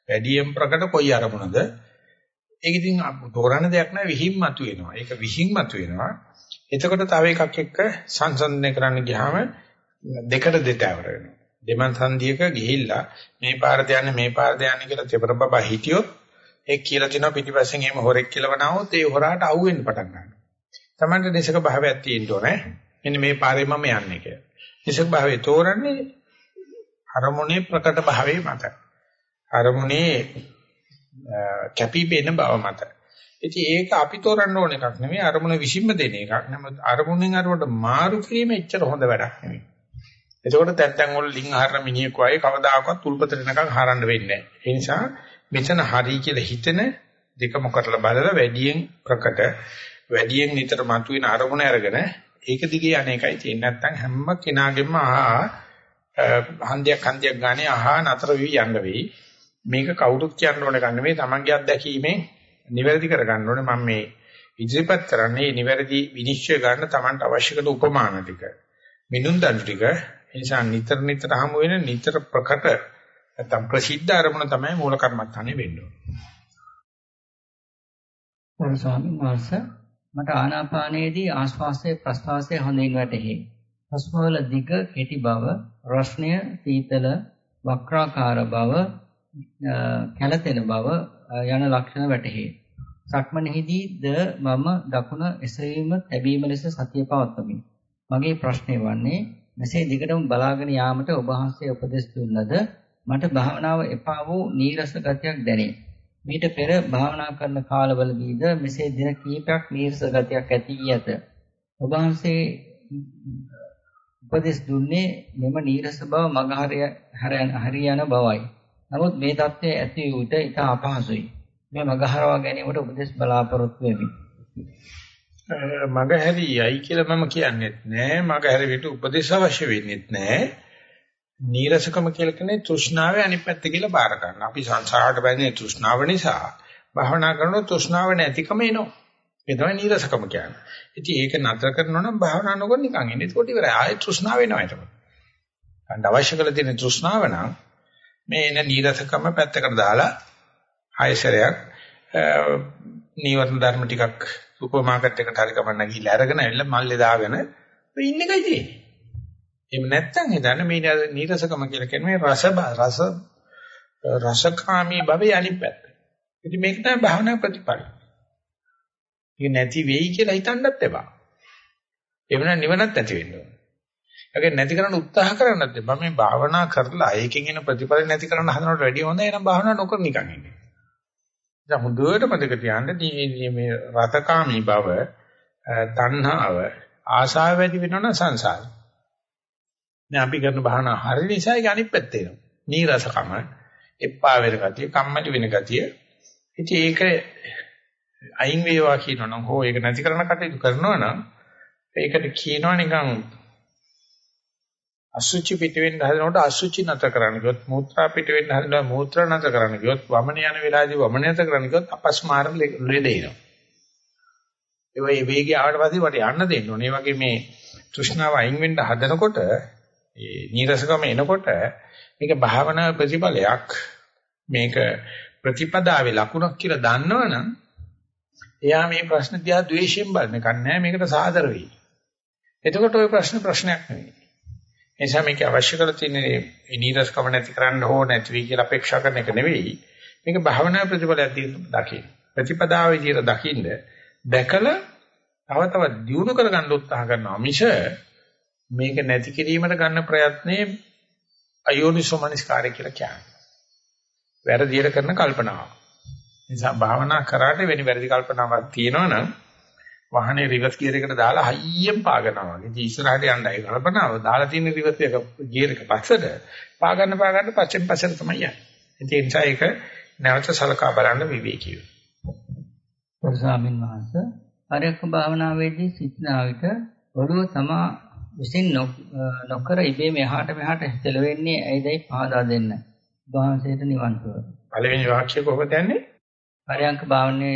S1: වැඩියෙන් ප්‍රකට කොයි අරමුණද ඒක ඉතින් තෝරන්න දෙයක් නැහැ විහිං මතුවෙනවා ඒක විහිං මතුවෙනවා එතකොට තව එකක් එක්ක සංසන්දනය කරන්න ගියාම දෙකට දෙතවර වෙනවා දෙමන් සංදියක ගිහිල්ලා මේ පාරද යන්නේ මේ පාරද යන්නේ කියලා තෙපරබබා හිටියොත් ඒ කියලා තිනවා පිටිපස්සෙන් එහෙම හොරෙක් කියලා වනාවොත් ඒ හොරාට අහුවෙන්න පටන් ගන්නවා. Tamante දේශක භාවයක් තියෙන්න ඕනේ. මෙන්න මේ පාරේ මම යන්නේ කියලා. දේශක භාවයේ තෝරන්නේ අරමුණේ ප්‍රකට භාවයේ මත. අරමුණේ කැපී පෙනෙන බව මත. ඉතින් ඒක අපි තෝරන්න ඕන එකක් නෙමෙයි අරමුණ විසින්ම දෙන එකක්. නමුත් අරමුණෙන් අරමුණට මාරු කිරීම එච්චර හොඳ වැඩක් නෙමෙයි. එතකොට තැන් තැන් වල ලිං ආහාර මිනිහෙක් වගේ කවදාකවත් උල්පතට නිකන් හරන්න වෙන්නේ නැහැ. ඒ නිසා මෙතන හරි කියලා හිතෙන දෙකම කරලා බලලා වැඩියෙන් ප්‍රකට වැඩියෙන් නිතර මතුවෙන අරමුණ අරගෙන ඒක දිගේ අනේකයි තියෙන්නේ. නැත්නම් හැම කෙනාගේම ආහා හන්දියක් හන්දියක් ගානේ අහා නතර වෙවි යන්න වෙයි. මේක කවුරුත් කියන්න ඕන එකක් නෙමෙයි තමන්ගේ අත්දැකීමෙන් නිවැරදි කරගන්න ඕනේ. මම මේ ඉදිරිපත් කරන්නේ නිවැරදි විනිශ්චය ගන්න තමන්ට අවශ්‍ය කරන උපමාන ටික. මිනුම් දඬු ටික. ඒ නිසා නිතර නිතර හමු වෙන නිතර ප්‍රකට නැත්නම් ප්‍රසිද්ධ අරමුණ තමයි මූල කර්මත්තානේ වෙන්න
S2: ඕනේ. ස්වාමීන් වහන්සේ මට ආනාපානයේදී ආශ්වාසයේ ප්‍රශ්වාසයේ හොඳින් වැටහි. හුස්ම වල දිග කෙටි බව, රස්ණය, සීතල, වක්‍රාකාර බව, කැළතෙන බව යන ලක්ෂණ වැටහි. සක්මනෙහිදී ද මම දකුණ එසවීම තැබීම ලෙස සතිය පවත්වමි. මගේ ප්‍රශ්නය වන්නේ මෙසේ දිගටම බලාගෙන යාමට ඔබ වහන්සේ උපදෙස් දුන්නද මට භාවනාව එපා වූ නීරස ගතියක් දැනේ. මීට පෙර භාවනා කරන කාලවලදීද මෙසේ දින කිහිපයක් නීරස ගතියක් ඇති වී ඇත. ඔබ වහන්සේ උපදෙස් දුන්නේ මෙම නීරස බව මග හරියන බවයි. නමුත් මේ தත්ත්වය ඇති වූට ඉත අපහසුයි. මේ මග හරවා ගැනීමට උපදෙස් බලාපොරොත්තු වෙමි.
S1: මග හැරියයි කියලා මම කියන්නේත් නෑ. මග හැරෙවිට උපදෙස් අවශ්‍ය වෙන්නේත් නෑ. නීරසකම කියලා කියන්නේ තෘෂ්ණාවේ අනිත් පැත්ත කියලා බාර ගන්න. අපි සංසාරයට බැඳෙන තෘෂ්ණාව නිසා භාවනා කරනකොට තෘෂ්ණාව නැතිකම එනවා. ඒ තමයි නීරසකම කියන්නේ. ඉතින් ඒක නතර කරනවා නම් භාවනා නොකර නිකන් ඉන්නේ. ඒකට ඉවරයි. ආයෙත් තෘෂ්ණාව එනවා එතකොට. ගන්න අවශ්‍ය කරලා තියෙන තෘෂ්ණාව නම් මේ එන නීරසකම පැත්තකට දාලා ආයශරයක් නීවරණ ධර්ම ටිකක් සුපර් මාකට් එකට හරි ගමන්න ගිහිල්ලා අරගෙන ඇවිල්ලා මල්ලේ දාගෙන ඉන්න එකයි තියෙන්නේ. එහෙම නැත්නම් හිතන්න මේ නීරසකම කියලා කියන්නේ රස රස රසකාමී භවයේ අනිත් පැත්ත. ඉතින් මේක තමයි භාවනා ප්‍රතිපල. ඒක නැති වෙයි කියලා හිතන්නත් එපා. එවන නිවනක් නැති වෙන්න ඕන. ඒක නැති කරන්න උත්සාහ කරන්නත් එපා. මේ භාවනා කරලා ඒකෙන් එන ප්‍රතිඵල නැති කරන්න හදනවට වැඩිය හොඳයි නම් භාවනා නොකර නිකන් ඉන්න. දැන් හොඳට මතක තියාගන්න මේ රතකාමී බව, තණ්හාව, ආශාව වැඩි වෙනවනම් සංසාරේ. දැන් අපි කරන භාවනා හරිය නිසා ඒක අනිත් පැත්තේ එනවා. නීරසකම, එප්පා වෙන ගතිය, කම්මැලි වෙන ගතිය. ඉතින් ඒක අයින් වේවා කියනවනම් හෝ ඒක නැති කරන කටයුතු කරනවා නම් ඒකට කියනවා නිකන් අසුචි පිට වෙන්න හදනකොට අසුචි නැතර කරන්න කිව්වොත් මූත්‍රා පිට වෙන්න හදනකොට මූත්‍රා නැතර කරන්න කිව්වොත් වමන යන වෙලාවේදී වමන නැතර කරන්න කිව්වොත් අපස්මාර ලෙඩේනවා. ඒ වගේ වේගය ආවට පස්සේ වට යන්න දෙන්න ඕනේ. ඒ වගේ මේ තෘෂ්ණාව අයින් වෙන්න හදනකොට ඒ නීරසකම එනකොට මේක භාවනා ප්‍රතිඵලයක් මේක ප්‍රතිපදාවේ ලකුණක් කියලා දන්නවනම් එයා මේ ප්‍රශ්න දිහා ද්වේෂයෙන් බලන එකක් නෑ මේකට සාදර වෙයි. එතකොට ওই ප්‍රශ්න ප්‍රශ්නයක් නෙවෙයි. එනිසා මේක අවශ්‍ය කරලා තියෙන්නේ නීරසකම නැති කරන්න හෝ නැති වෙයි කියලා අපේක්ෂා කරන එක නෙවෙයි. මේක භාවනා ප්‍රතිඵලයක් දකින්න. ප්‍රතිපදාව විදියට දකින්න දැකලා තව තවත් දියුණු කරගන්න උත්සාහ කරනවා මිස මේක නැති කිරීමට ගන්න ප්‍රයත්නේ අයෝනිසෝමනස්කාරය කියලා කියන්නේ. වැරදියට කරන කල්පනාව. නිසා භාවනා කරාට වෙන වැරදි කල්පනාවක් තියෙනවනම් වාහනේ රිවර්ස් ගියර් එකට දාලා හයියෙන් පාගනවා වගේ. ඉතින් ඉස්සරහට යන්නයි කල්පනාව. දාලා තියෙන රිවර්ස් එක ගියර් එක පස්සට පාගන්න පාගන්න පස්සෙන් පස්සට තමයි යන්නේ. ඒ නිසා ඒක නැවත සලකා බලන්න විවේකීව.
S2: ස්වාමීන් වහන්සේ පරයක භාවනාවේදී සිටින විට ඔළුව තමා විසින් නොකර ඉබේම එහාට මෙහාට හැදෙල වෙන්නේ ඇයිදයි පහදා දෙන්න. වහන්සේට නිවන් සුව.
S1: පළවෙනි වාක්‍යය කොහොමද යන්නේ?
S2: පරයන්ක භාවනේ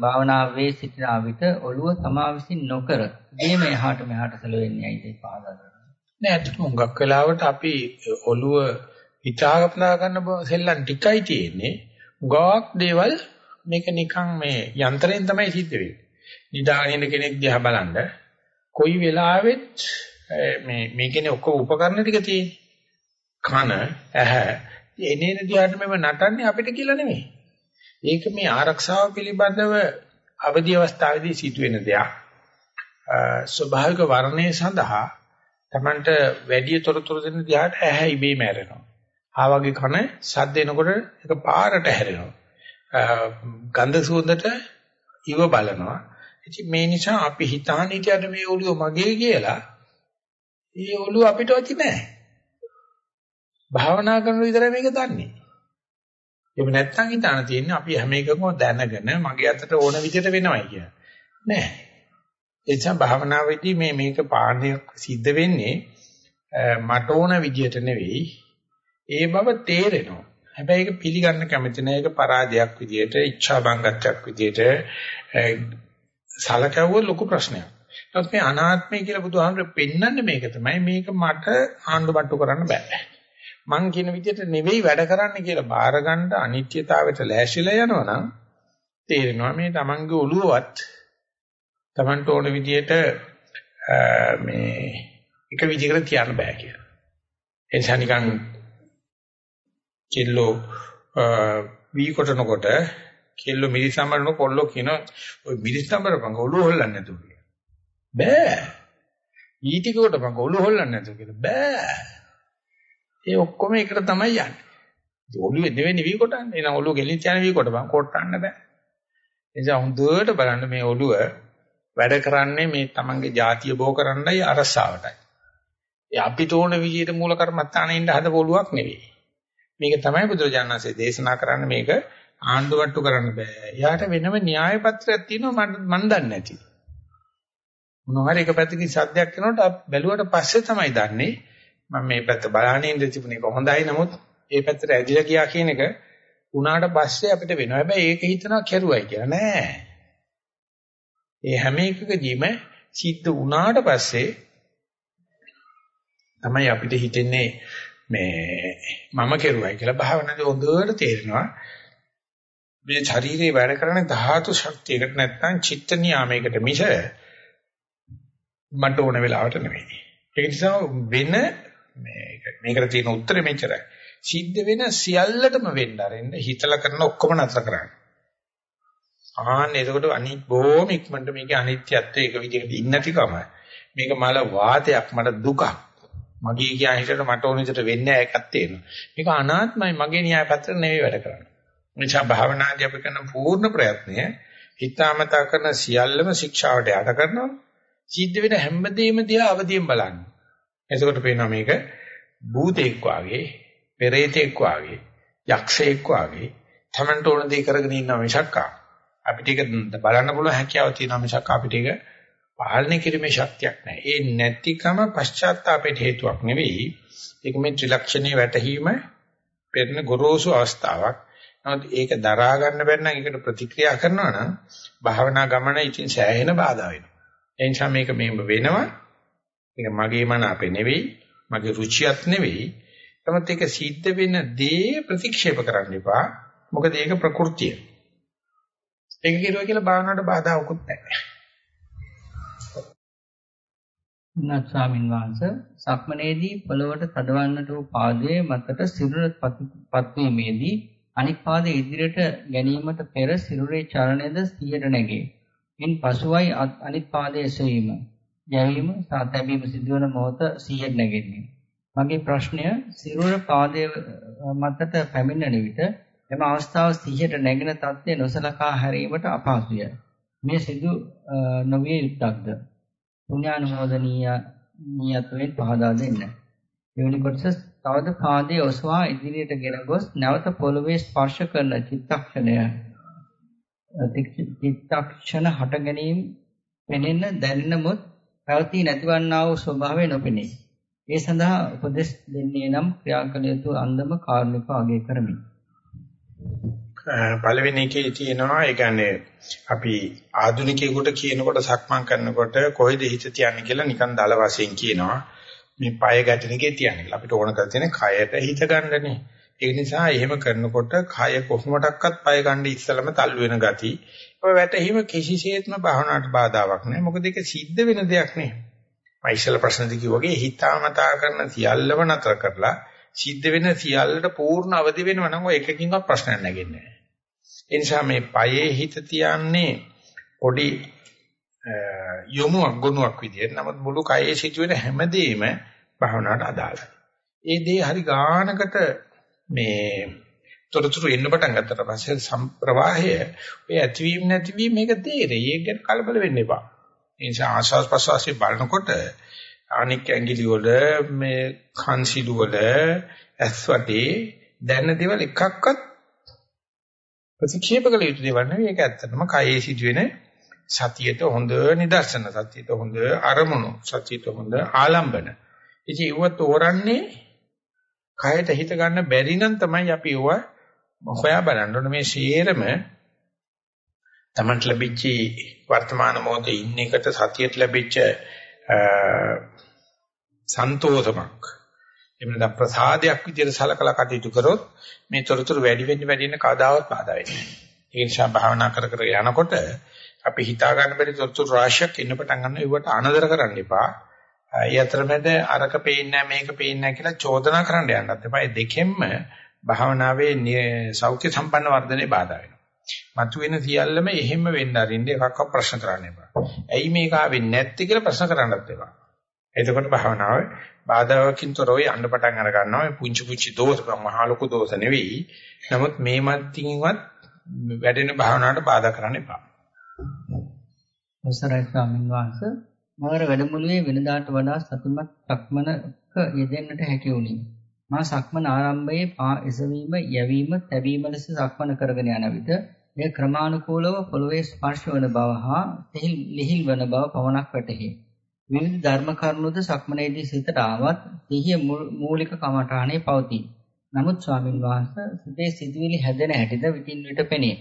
S2: භාවනාවේ සිටින විට ඔළුව තමා විසින් නොකර ඉබේම එහාට මෙහාට සැලෙන්නේ ඇයිදයි පහදා දෙන්න.
S1: නෑ අතට හුඟක් වෙලාවට අපි ඔළුව හිතාගපනා ගන්න සෙල්ලම් ටිකයි තියෙන්නේ. හුඟක් දේවල් මේක නිකන් මේ යන්ත්‍රයෙන් තමයි සිද්ධ වෙන්නේ. නිදාගෙන ඉන්න කෙනෙක් දිහා බලන්න කොයි වෙලාවෙත් මේ මේකනේ ඔක්කොම උපකරණ ටික තියෙන්නේ. කන, ඇහැ, එනේන දිහාට මෙව නටන්නේ අපිට කියලා නෙමෙයි. ඒක මේ ආරක්ෂාව පිළිබඳව අවදි අවස්ථාවේදී සිදුවෙන දෙයක්. ස්වභාවික වර්ණය සඳහා Tamanට වැඩි තොරතුරු දෙන්න දිහාට ඇහැ ඉබේ මැරෙනවා. ආවගේ කන සද්ද එනකොට ඒක පාරට හැරෙනවා. ගන්ධ සුවඳට ඉව බලනවා. ඉතින් මේ නිසා අපි හිතාන හිටියට මේ ඔළුව මගේ කියලා ඒ ඔළුව අපිට ඇති නෑ. භාවනා කරන විතරයි මේක දන්නේ. එහෙම නැත්නම් හිතාන තියෙන්නේ අපි හැම එකකම දැනගෙන මගේ අතට ඕන විදිහට වෙනවයි කියලා. නෑ. ඒ නිසා භාවනාවේදී මේ මේක පාණය සිද්ධ වෙන්නේ මට ඕන විදිහට නෙවෙයි ඒ බව තේරෙනවා. හැබැයි ඒක පිළිගන්න කැමති නෑ. ඒක පරාජයක් විදියට, ඉච්ඡා බංගත්වයක් විදියට සලකවුව ලොකු ප්‍රශ්නයක්. නමුත් මේ අනාත්මය කියලා බුදුහාමුදුරු පෙන්වන්නේ මේක තමයි. මේක මට ආණ්ඩුමට්ටු කරන්න බෑ. මං කියන විදිහට නෙවෙයි වැඩ කරන්න කියලා බාරගන්න අනිත්‍යතාවයට ලෑස්තිලා යනවනම් තේරෙනවා මේ Tamange ඔළුවවත් Tamanට ඕන විදිහට මේ එක විදිහකට තියන්න බෑ කියලා. ඒ නිසා නිකන් කෙල්ලෝ වී කොටනකොට කෙල්ලෝ මිරිසම්බරන කොල්ලෝ කියන ඔය මිරිසම්බරපංග ඔළුව හොල්ලන්නේ නැතුව කියලා. බෑ. ඊටිකට පංග ඔළුව හොල්ලන්නේ නැතුව කියලා. බෑ. ඒ ඔක්කොම එකට තමයි යන්නේ. ඔළුවේ නෙවෙයි වී කොටන්නේ. එහෙනම් ඔළුව ගෙලින් යන වී කොටපන් කොටන්න බෑ. ඒ නිසා හොඳට බලන්න මේ ඔළුව වැඩ කරන්නේ මේ තමන්ගේ જાතිය බෝ කරන්නයි අරසාවටයි. ඒ අපිට ඕන විදිහට මූල කර්මත්තානේ ඉන්න හද පොළුවක් නෙවෙයි. මේක තමයි බුදුරජාණන්සේ දේශනා කරන්නේ මේක ආණ්ඩුවට්ටු කරන්න බෑ. එයාට වෙනම න්‍යාය පත්‍රයක් තියෙනවා මම දන්නේ නැති. මොනවා හරි එක පැත්තකින් සද්දයක් කරනකොට බැලුවට පස්සේ තමයි දන්නේ මම මේ පැත්ත බලහනේ ඉඳ තිබුණේ කොහොඳයි නමුත් ඒ පැත්තට ඇදිලා ගියා කියන එක උනාට පස්සේ අපිට වෙනවා. හැබැයි ඒක හිතනවා කෙරුවයි කියලා නෑ. ඒ හැම එකකදීම සිද්ධ වුණාට පස්සේ තමයි අපිට හිතෙන්නේ මේ මම කෙරුවයි කියලා භාවනාවේ හොඳට තේරෙනවා මේ ශරීරේ වැඩ කරන ධාතු ශක්තියකට නැත්නම් චිත්ත නියාමයකට මිස මට ඕන වෙලාවට නෙවෙයි. ඒක නිසා වෙන මේක මේකට තියෙන උත්තරෙ මෙච්චරයි. සිද්ධ වෙන සියල්ලටම වෙන්න අරින්න හිතලා කරන ඔක්කොම නතර කරන්න. ආන්න එතකොට අනිත් බොහොම ඉක්මනට මේකේ අනිත්‍යත්වය එක විදිහකට ඉන්නතිකම මේක මල වාතයක් මට දුකක් මගේ කියන හිතට මට ඕන විදිහට වෙන්නේ නැහැ එකක් තේරෙනවා. මේක අනාත්මයි මගේ න්‍යාය පත්‍ර නෙවෙයි වැඩ කරන්නේ. නිසා භාවනාදී අපි කරන පූර්ණ ප්‍රයත්නය හිතාමතා කරන සියල්ලම ශික්ෂාවට යට කරනවා. සිද්ධ වෙන හැමදේම දිහා අවදියෙන් බලන්න. එතකොට පේනවා මේක භූතෙක් වාගේ, පෙරේතෙක් වාගේ, යක්ෂයෙක් වාගේ තමන්ට ඕන දේ කරගෙන ඉන්නවා මිසක් අපිට ඒක බලන්න පුළුවන් හැකියාව තියෙනවා මිසක් අපිට ඒක පාලනය කිරීමේ ශක්තියක් නැහැ. ඒ නැතිකම පශ්චාත්තාපයට හේතුවක් නෙවෙයි. ඒක මේ ත්‍රිලක්ෂණයේ වැටහීම පෙරන ගොරෝසු අවස්ථාවක්. නමුත් ඒක දරා ගන්න බැරි නම් ඒකට ප්‍රතික්‍රියා කරනවා නම් භාවනා ගමන ඉතින් සෑහෙන බාධා වෙනවා. ඒ නිසා මේක මෙහෙම වෙනවා. ඒක මගේ මන අපේ නෙවෙයි, මගේ රුචියක් නෙවෙයි. නමුත් ඒක සිද්ධ වෙන දේ ප්‍රතික්ෂේප කරන්න එපා. මොකද ඒක ප්‍රകൃතිය. ඒක කිරුවා කියලා භාවනාවට බාධාවකුත් නැහැ.
S2: උන්නත් ස්වාමින් වහන්සේ සක්මනේදී පොළවට තදවන්නට වූ පාදයේ මතට සිරුර පත්වීමේදී අනික් පාදයේ ඉදිරියට ගැනීමට පෙර සිරුරේ චලනයද සියයට නැගේ. ඉන් පසුවයි අනිත් පාදයේ එසවීම, යැවීම සහ තැබීම සිදුවන මොහොත සියයට නැගෙන්නේ. මගේ ප්‍රශ්නය සිරුර පාදයේ මතට පැමිණෙන විට එම අවස්ථාව සිහියට නැගෙන තත්ත්වය නොසලකා හැරීමට අපහසුය. මේ සිදු නොවිය යුත්තක්ද? පුණ්‍යානුමෝදනීය නියතයෙන් පහදා දෙන්න. දෙවනි කොටස තවද පාදයේ ඔසවා ඉදිරියට ගෙන ගොස් නැවත පොළවේ ස්පර්ශ කරන චිත්තක්ෂණය චිත්තක්ෂණ හට ගැනීම පෙනෙන දැනෙනමුත් පැවතී නැතිවන්නා වූ ස්වභාවය නොපෙනේ. ඒ සඳහා උපදෙස් දෙන්නේ නම් ක්‍රියාකල යුතු අන්දම කාරණිකව අගය කරමි.
S1: පළවෙනි එකේ තියෙනවා ඒ කියන්නේ අපි ආධුනිකයෙකුට කියනකොට සක්මන් කරනකොට කොහෙද හිත තියන්නේ කියලා නිකන් දල වශයෙන් කියනවා මේ পায় ගැටෙන එකේ තියන්නේ කියලා අපිට ඕන කර තියෙන කයට හිත ගන්නනේ ඒ නිසා එහෙම කරනකොට කය කොහොමඩක්වත් পায় ගන්න ඉස්සලම තල්ලු වෙන ගති ඔය වැටහිම කිසිසේත්ම භාවනාවට බාධාවක් නෑ මොකද ඒක සිද්ධ වෙන දෙයක් නේ මම ඉස්සල ප්‍රශ්නදී කිව්වාගේ හිතාමතා කරන සියල්ලම නතර කරලා සිද්ධ වෙන සියල්ලට පූර්ණ අවදි වෙනවා නම් ඔය එකකින්වත් ප්‍රශ්නයක් නැගෙන්නේ නැහැ. ඒ නිසා මේ පයේ හිත තියන්නේ පොඩි යොමුක් ගුණයක් විදියට. නමුත් මුළු කයේ සිදුවෙන හැමදේම භාවනාවට අදාළයි. ඒ දේ හරි ගානකට මේ තොරතුරු එන්න පටන් ගත්තට පස්සේ සම්ප්‍රවාහය ඔය ඇතිවීම නැතිවීම මේක තේරෙයි. ඒක ගැන කලබල වෙන්න එපා. ඒ නිසා ආශාස් ප්‍රසවාසයේ බලනකොට අනික් ඇඟිලි වල මේ කන්සිලු වල ඇස් වටේ දැනන දේවල් එකක්වත් ප්‍රතික්ෂේප කළ යුතු දේවල් නෙවෙයි ඒක ඇත්තටම කයේ සිදුවෙන සතියට හොඳ නිදර්ශන සතියට හොඳ අරමුණු සතියට හොඳ ආලම්බන ඉතින් ඒව තෝරන්නේ කයට හිත ගන්න බැරි නම් තමයි අපි ඒව හොයා බලන්න ඕනේ මේ ශේරම තමන්ට ලැබිච්ච වර්තමාන මොහොතේ ඉන්න එකට සතියට ලැබිච්ච සන්තෝෂමක් එහෙම නැත්නම් ප්‍රසාදයක් විදිහට සලකලා කටයුතු කරොත් මේ තොරතුරු වැඩි වෙන්න වැඩි වෙන කවදාවත් බාධා වෙන්නේ නැහැ. ඒ නිසා භාවනා කර කර යනකොට අපි හිතා ගන්න බැරි තොරතුරු රාශියක් එන්න පටන් ගන්නවා. ඒවට අනදර කරන්න එපා. ඒ අතරමැද අරක පේන්නේ මේක පේන්නේ කියලා චෝදනා කරන්න යන්නත් එපා. ඒ දෙකෙන්ම භාවනාවේ සෞඛ්‍ය සම්පන්න වර්ධනේ බාධා වෙනවා. මතුවෙන සියල්ලම එහෙම වෙන්න අරින්න එකක්වත් ප්‍රශ්න කරන්න එපා. ඇයි මේක ආවෙන්නේ නැත්තේ කියලා ප්‍රශ්න කරන්නත් එපා. එතකොට භාවනාවේ බාධාවකින් තොරව යන්න පටන් අර ගන්නවා මේ පුංචි පුංචි දෝෂ මහා ලොකු දෝෂ නෙවෙයි. නමුත් මේ මත්කින්වත් වැඩෙන භාවනාවට බාධා කරන්න එපා.
S2: අවසරයි ස්වාමීන් වහන්සේ මවර වැඩමුළුවේ වෙනදාට වඩා සතුටුමත් සක්මනක යෙදෙන්නට හැකි වුණි. මා සක්මන ආරම්භයේ පා එසවීම, යැවීම, තැබීම ලෙස සක්මන කරගෙන යන විට එය ක්‍රමානුකූලව පොළවේ ස්පර්ශ වන බව හා ලිහිල් වන බව පවණක් වැටහි. විවිධ ධර්ම කරුණුද සක්මනේදී සිතට ආවත් සිහිය මූලික කමඨානේ පවතී. නමුත් ස්වාමින් වහන්සේ සිතේ සිදුවිලි හැදෙන හැටිද විටින් විට පෙනේ.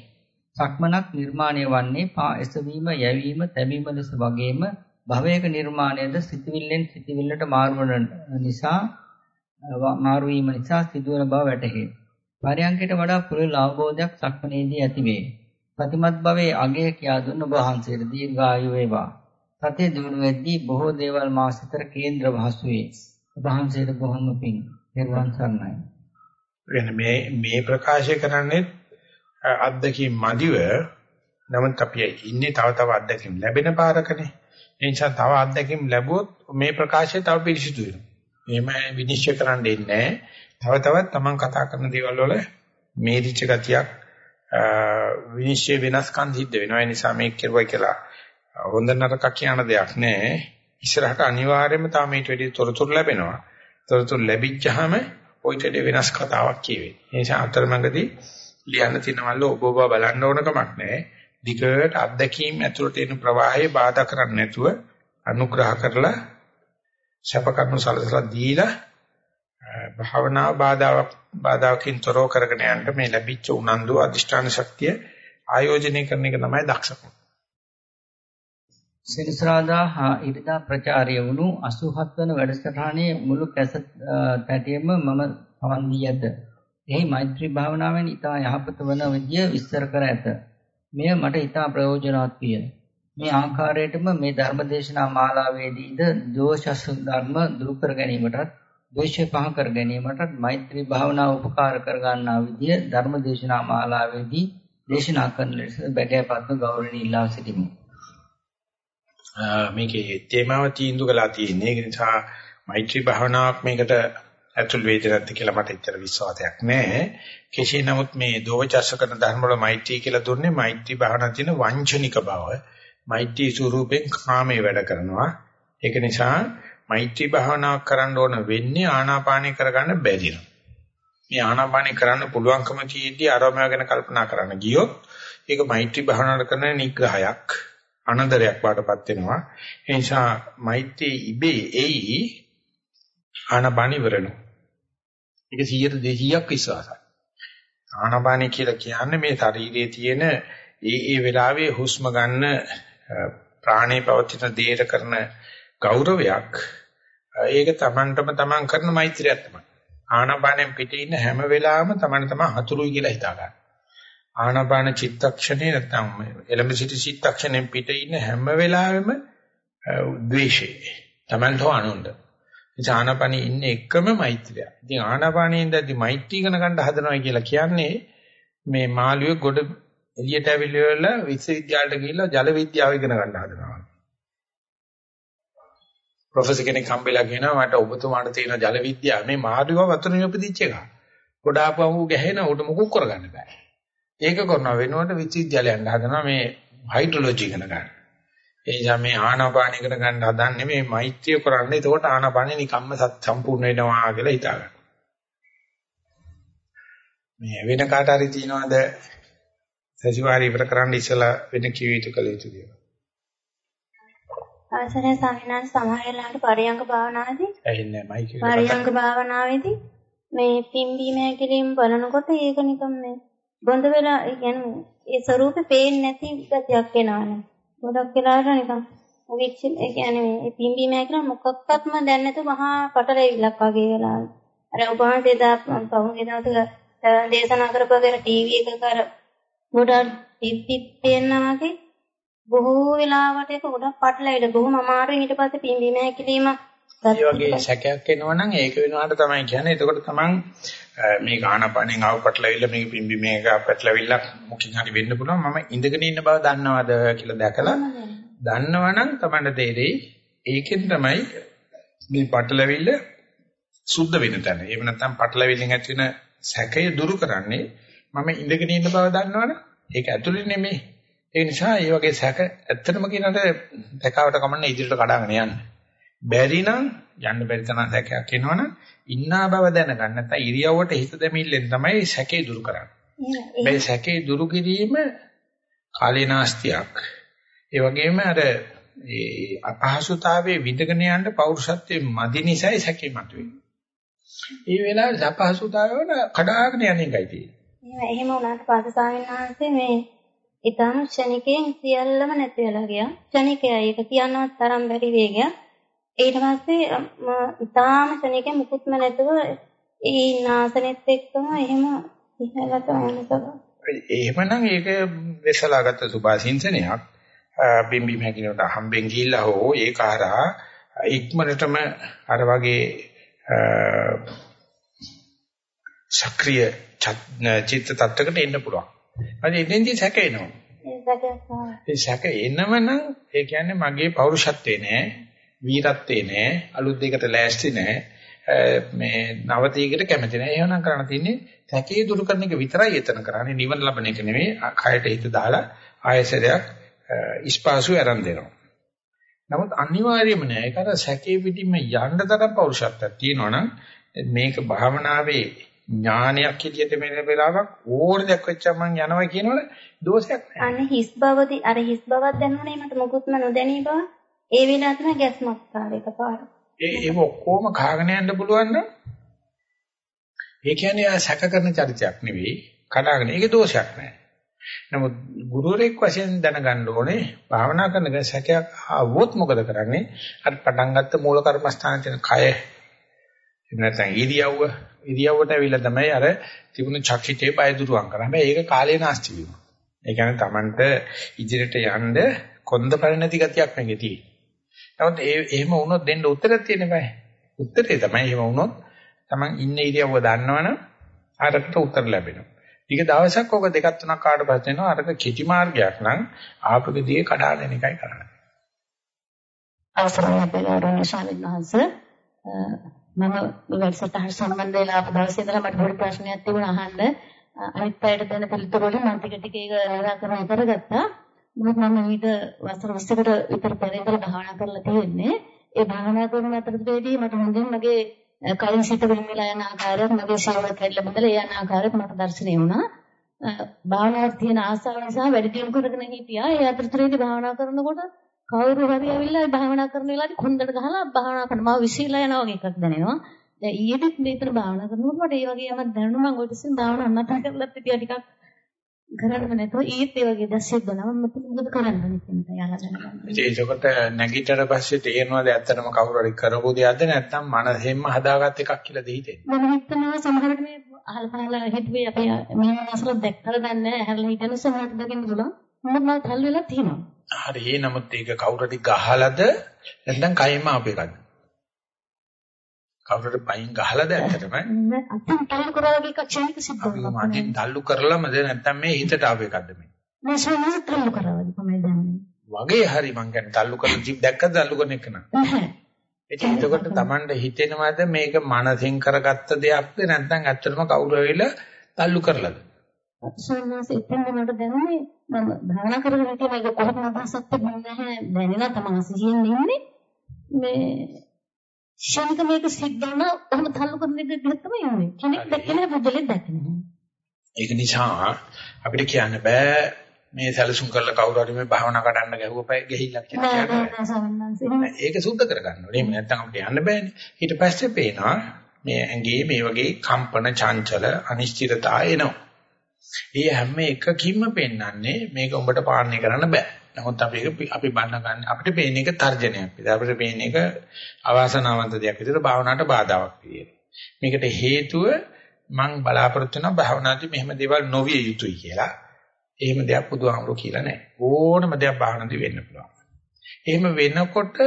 S2: සක්මනක් නිර්මාණය වන්නේ පා එසවීම, යැවීම, තැබීම ලෙස වගේම භවයක නිර්මාණයද සිතවිල්ලෙන් සිතවිල්ලට මාරුවන නිසා මාරු වීම නිසා සිදුවන බව වැටහේ. පරයන්කයට වඩා පුරුල් අවබෝධයක් සක්මනේදී ඇතිවේ. ප්‍රතිමත් භවයේ අගය කියා දුන්න වහන්සේට දීර්ඝායු වේවා. සතිය දිනු වෙද්දී බොහෝ දේවල් මා සිතට කේන්ද්‍ර වහසු වේ. වහන්සේට බොහොම පිං. නිර්වාණ සරණයි.
S1: වෙන මේ මේ ප්‍රකාශය කරන්නේ අද්දකීම් මදිව නමුත් අපි ඉන්නේ තව තව අද්දකීම් ලැබෙන පාරකනේ. ඒ නිසා තව අද්දකීම් ලැබුවොත් මේ ප්‍රකාශය තව පිරිසිදු වෙනවා. එහෙම විනිශ්චය කරන්න දෙන්නේ තව තවත් Taman කතා කරන දේවල් වල මේරිච්ච ගතියක් විනිශ්චය වෙනස්කම් සිද්ධ වෙනවා. ඒ නිසා මේක කෙරුවයි කියලා හොඳ නරක කියන දෙයක් නැහැ. ඉස්සරහට අනිවාර්යයෙන්ම තාම මේට වැඩි තොරතුරු ලැබෙනවා. තොරතුරු ලැබිච්චාම ඔයිට වෙනස් කතාවක් කියවෙන්නේ. ඒ නිසා අතරමඟදී ලියන්න තියෙනවල ඔබ ඔබ බලන්න ඕන කමක් නැහැ. දිගට අත්දැකීම් ඇතුළට එන ප්‍රවාහයේ බාධා කරන්නේ නැතුව අනුග්‍රහ කරලා සැප කරුණු සලසලා දීලා භාවනා බාධාවක් බාධාකින් තොරව කරගෙන යන්න මේ ලැබිච්ච උනන්දු අධිෂ්ඨාන ශක්තිය ආයෝජනය කරන එක තමයි දක්ෂකම.
S2: සෙනසුරාදා හා ඉරිදා ප්‍රචාරය වුණු 87 වන වැඩසටහනේ මුළු කැසට් පැටියෙම මම පවන් දී ඇත. එහි මෛත්‍රී භාවනාවෙන් ඊට යහපත වන විදිය විස්තර කර ඇත. මෙය මට ඊට ප්‍රයෝජනවත් විය. මේ ආකාරයටම මේ ධර්මදේශනා මාලාවේදීද දෝෂස් ධර්ම දුරු කර ගැනීමටත් ද්වේෂය පහ කර ගැනීමටත් මෛත්‍රී භාවනාව උපකාර කර ගන්නා විදිය ධර්මදේශනා මාලාවේදී දේශනා කරන ලෙස බැගෑපත්ව ගෞරවණීය ඉල්ලා සිටිමි.
S1: මේකේ තේමාව තීන්දුව කළා තියෙන්නේ. ඒ නිසා මෛත්‍රී භාවනාවක් මේකට ඇතුල් වේද නැද්ද කියලා මට එච්චර විශ්වාසයක් නැහැ. කෙසේ නමුත් මේ දෝවචස්ස කරන ධර්ම වල මෛත්‍රී කියලා දුන්නේ මෛත්‍රී භාවනා තියෙන වංචනික බව. මෛත්‍රී ස්වරූපෙන් කාමයේ වැඩ කරනවා. ඒක නිසා මෛත්‍රී භාවනාවක් කරන්න ඕන වෙන්නේ ආනාපානය කරගන්න බැරි මේ ආනාපානය කරන්න පුළුවන්කම තියෙද්දි ආරෝමය ගැන කල්පනා කරන්න ගියොත් ඒක මෛත්‍රී භාවනාවට කරන නිග්‍රහයක් අනදරයක් වඩපත් වෙනවා. ඒ නිසා මෛත්‍රී ඉබේ එයි ආනාපානි ඉවරනවා. ඒක 100 200ක් විශ්වාසයි. ආනාපානි කියලා කියන්නේ මේ ශරීරයේ තියෙන ඒ ඒ වෙලාවේ හුස්ම ගන්න ප්‍රාණේ පවතින දේට කරන ගෞරවයක් ඒක Tamanටම Taman කරන මෛත්‍රියක් තමයි. ආනාපානෙන් පිටේ ඉන්න හැම වෙලාවෙම Taman තමයි හතුරුයි කියලා හිතා ගන්න. ආනාපාන චිත්තක්ෂණේ නැත්නම් එළඹ සිටි චිත්තක්ෂණයෙන් පිටේ ඉන්න හැම වෙලාවෙම ද්වේෂය. Tamanට අනුන්ට. ඉතින් ආනාපානෙ ඉන්නේ එකම මෛත්‍රිය. ඉතින් ආනාපානෙ ඉඳද්දි මෛත්‍රී කරන ගන්න හදනවා කියලා කියන්නේ මේ මාළුවේ ගොඩ එළියට ඇවිල්ලා විශ්වවිද්‍යාලයට ගිහිල්ලා ජල විද්‍යාව ඉගෙන ගන්න හදනවා. ප්‍රොෆෙසර් කෙනෙක් හම්බෙලා කියනවා මට ඔබතුමාට තියෙන ජල විද්‍යාව මේ මාළුව වතුරේ උපදිච්ච එක. ගොඩාපුවම ගැහෙන උඩ මොකුත් කරගන්න බෑ. ඒක කරනවා වෙනකොට විශ්වවිද්‍යාලය යන්න හදනවා මේ හයිඩ්‍රොලොජි ඉගෙන ගන්න. ඒ නිසා මේ ආනාපාන ඉගෙන ගන්න හදන්නේ මේ මෛත්‍රිය කරන්නේ. එතකොට ආනාපානෙ නිකම්ම සම්පූර්ණ වෙනවා කියලා හිතා ගන්න. මේ වෙන කාට හරි තියනවාද සතිවාරී ඉවර කරන්න ඉස්සලා වෙන කිව යුතු කළ යුතු දේවල්.
S3: අවසරයි සාමිනාන් සමහරලාට පරියංග භාවනාවේදී
S1: ඇහින්නේ මයික්
S3: එක. පරියංග භාවනාවේදී මේ පිම්බීම හැකිරීම බලනකොට ඒක නිකම් මේ බොඳ වෙලා කියන්නේ ඒ ස්වરૂපේ පේන්නේ නැති ගතියක් එනවනේ. ගොඩක් වෙලාවට නිකන් ඔවිච් ඒ කියන්නේ මේ පිම්බීම හැකිරීම මොකක්වත්ම දැන් නැතු මහා පටලැවිල්ලක් වගේ වෙලා. අර ඔබ වහන්සේ දා පහුගිය දවසක දේශනා කරපු කර ටීවී එක කර ගොඩක් පිප්පිප් පේනවා වගේ බොහෝ වෙලාවට ඒක ගොඩක් පටලැවිලා බොහොම අමාරුයි ඊට පස්සේ පිම්බීම හැකිලිම
S1: ඒ වගේ සැකයක් එනවනම් ඒක වෙනවාට තමයි කියන්නේ. එතකොට තමන් මේක ආනපනෙන් ආව පටලවිල්ල මේක පිම්බි මේක පටලවිල්ල මොකකින් හරි වෙන්න පුළුවන්. මම ඉඳගෙන ඉන්න බව දන්නවද කියලා දැකලා දන්නවනම් තමන්ට තේරෙයි ඒකෙන් තමයි මේ පටලවිල්ල සුද්ධ වෙන තැන. එහෙම නැත්නම් පටලවිල්ලෙන් ඇති වෙන සැකය දුරු කරන්නේ මම ඉඳගෙන ඉන්න බව දන්නවනම් ඒක ඇතුළේ නෙමෙයි. ඒ නිසා මේ වගේ සැක ඇත්තටම කියනට දැකාවට කමන්නේ ඉදිරියට කඩාගෙන යන්න. බැරි නම් යන්න බැරි තරම් සැකයක් එනවනම් ඉන්නා බව දැනගන්න නැත්නම් ඉරියව්වට හිත දෙමිල්ලෙන් තමයි සැකේ දුරු කරන්නේ. මේ සැකේ දුරු කිරීම කාලේනාස්තියක්. ඒ වගේම අර ඒ අපහසුතාවයේ විඳගෙන යන්න පෞරුෂත්වයේ මදි නිසායි සැකේ මතුවෙන්නේ. ඒ වෙලාවේ අපහසුතාවය වල කඩාගෙන යන එකයි
S3: තියෙන්නේ. එහෙම වුණාට පස්සේ ස්වාමීන් වහන්සේ මේ ඊටම ක්ෂණිකයෙන් සියල්ලම නැති වෙලා ගියා. ක්ෂණිකයයි ඒක කියනවත් තරම් බැරි වේගයක්. ඊට පස්සේ ඊටාම ක්ෂණිකයෙන් මුකුත්ම නැතුව ඒ නාසනෙත් එක්කම එහෙම ඉහළට යනකොට
S1: එහෙමනම් ඒක වෙසලාගත්ත සුභාසින්සනයක් බිම්බි මහකිනට හම්බෙන් ගිහිල්ලා හෝ ඒක හරහා ඉක්මනටම අර වගේ සක්‍රීය චිත්ත tattකට එන්න පුළුවන්. අද එතෙන්දී සැක එනවා. ඒ සැක එනවනම් ඒ කියන්නේ මගේ පෞරුෂත්වේ නෑ, වීරත්වේ නෑ, අලුත් දෙයකට ලෑස්ති නෑ, මේ නවතීකට කැමති නෑ. එහෙනම් කරන්න තියෙන්නේ සැකේ දුරු කරන එක විතරයි එතන කරන්නේ. නිවන ලබන එක නෙමෙයි. කයට හිත දාලා ආයසරයක් ඉස්පාසු ආරම්භ දෙනවා. නමුත් අනිවාර්යයෙන්ම නෑ. ඒක අර සැකේ පිටින්ම යන්න තරම් පෞරුෂත්වයක් තියෙනවනම් මේක භාවනාවේ ඥානයක් විදියට මෙන්න වෙලාවක් ඕන දෙයක් වෙච්චම මං යනවා කියනවනේ දෝෂයක් නැහැ.
S3: අනේ හිස් බවදී අර හිස් බවක් දැනුනේ මට මොකුත්ම නොදැනී බව. ඒ වෙලාව තමයි ගැස්මක් කාලේ එකපාරට.
S1: ඒ ඒක ඔක්කොම කාගෙන යන්න පුළුවන් නම් ඒ කියන්නේ ආ සැක කරන චරිතයක් නෙවෙයි කඩාගෙන ඒකේ දෝෂයක් නැහැ. නමුත් ගුරුවරයෙක් වශයෙන් දැනගන්න ඕනේ භාවනා කරන සැකයක් ආවොත් මොකද කරන්නේ? අර පටන් ගත්ත මූල කර්මස්ථානයේ තියෙන කය එහෙම නැත්නම් ඉරියව්ව ඉරියව්වට ඇවිල්ලා තමයි අර තිබුණු චක්ෂිතේ බය දුරුවන් කරන්නේ. හැබැයි ඒක කාලේ නාස්ති වීම. ඒ කියන්නේ Tamanට ඉදිරියට යන්න කොන්ද පරිණති ගතියක් නැගේ තියෙන්නේ. නමුත් ඒ එහෙම වුණොත් දෙන්න උත්තරයක් තියෙන්න බෑ. උත්තරේ තමයි එහෙම වුණොත් Taman ඉන්න ඉරියව්ව දන්නවනම් අරකට උත්තර ලැබෙනවා. ටික දවසක් ඔක දෙකක් තුනක් කාට පස්සේ එනවා අරක කිටි මාර්ගයක් නම් ආපකදී කඩාගෙන එකයි කරන්නේ.
S4: අවසරයි අපේ ගෞරවනීය ස්වාමීන් වහන්සේ මම වැඩසටහන සම්බන්ධ වෙලා ආපු දවසේ ඉඳලා මට පොඩි ප්‍රශ්නයක් තිබුණා අහන්න. අනිත් පැයට දෙන පිළිතුරු වලින් මම ටික ටික ඒක නිරාකරණය කරගත්තා. මොකද මම ඊට වසර 20කට විතර පෙර ඉඳලා භාවනා කරලා තියෙන්නේ. ඒ භාවනා කරන අතරතුරේදී මට හොඳින් මගේ කලින් සිත වෙනලා යන ආකාරයක් මගේ ශරීරය කැඩලා බඳලා යන ආකාරයක් මට දැర్శණය වුණා. භාවනාවට තියෙන ආසාව නිසා වැඩි දියුණු කරගෙන හිටියා. ඒ අතරතුරේදී භාවනා කරනකොට කවුරු හරි ඇවිල්ලා භාවනා කරන වෙලාවට කොන්දට ගහලා භාවනා කරනවා මම විසිරලා යනවා වගේ එකක් දැනෙනවා. දැන් ඊයේත් මේතර භාවනා කරනකොට මට ඒ වගේ යමක් දැනුණා මම ඔය තිස්සේ භාවනා අන්නතර කරලා තිබියා ටිකක් කරන්න නැතුව ඊත් ඒ වගේ දැස්සෙත් බනවා මම මොකද කරන්න ඕනේ යාලා දැනගන්න.
S1: ඒකකොට නැගිටතර පස්සේ තේරෙනවද ඇත්තටම කවුරු හරි කරපු දෙයක්ද නැත්නම් මනසෙන්ම හදාගත් එකක් කියලා දෙහිතෙන්නේ.
S4: මම හිතනවා සමහරවිට මේ අහල පහල හිතුවේ අපි මේ මාසල දැක්කලා දන්නේ නැහැ හැරලා හිටන සමහරට දකින්න පුළුවන්. මම තල් වෙලා තියෙනවා.
S1: හරි ඒ නමුත් ඒක කවුරුද ගහලාද නැත්නම් කයින්ම ආපු එකක්ද? කවුරුද පයින් ගහලාද ඇත්තටම?
S4: අතින් තල්ලු කරාගේ එකක් ක්ෂණික සිද්ධ
S1: වෙනවා. මගෙන් තල්ලු කරලාමද නැත්නම් මේ හිතට ආපු එකක්ද මේ?
S4: මේ සමහර තල්ලු කරාගේ තමයි දැනන්නේ.
S1: වගේ හරි මං කියන්නේ තල්ලු කරන ජීප් දැක්කද තල්ලු කරන එක නෑ. ඒ එතකොට Tamanට හිතෙනවද මේක මනසින් කරගත්ත දෙයක්ද නැත්නම් ඇත්තටම කවුරු ඇවිල්ලා තල්ලු කරලාද?
S4: සෝනස් එතෙන්ද මට දැනුනේ මම භාවනා කරගෙන හිටිය මේක කොහොමද තිබුණේ නැහැ. දැනෙලා තමයි සිහියෙන් ඉන්නේ. මේ ශනික මේක සිද්ධ වුණා ඔහොම තල්ලු කරන එක දිහා තමයි ඉන්නේ. කෙනෙක් බුදුලෙක් දැක්කේ නැහැ
S1: ඒක නිසා අපිට කියන්න බෑ මේ සැලසුම් කරලා කවුරු හරි මේ භාවනා කඩන්න ගැහුවපයි ගිහිල්ලා කියන්නේ ඒක සුද්ධ කරගන්න ඕනේ. එහෙම නැත්නම් අපිට යන්න බෑනේ. ඊට පස්සේ පේනවා මේ ඇඟේ මේ වගේ කම්පන චංචල අනිශ්චිතතා එනවා ඒ හැම එකකින්ම පෙන්වන්නේ මේක උඹට පාලනය කරන්න බෑ. නමුත් අපි අපි බන්න ගන්න අපිට පේන එක තර්ජනයක් විදිහට අපිට පේන එක අවාසනාවන්ත දෙයක් විදිහට භාවනාවට බාධාවක් විදිහට. මේකට හේතුව මං බලාපොරොත්තු වෙන භාවනාදී මෙහෙම දේවල් නොවිය යුතුයි කියලා. එහෙම දෙයක් බුදුහාමුදුරුවෝ කියලා නැහැ. ඕනම දෙයක් භාවනාදී වෙන්න පුළුවන්. එහෙම වෙනකොට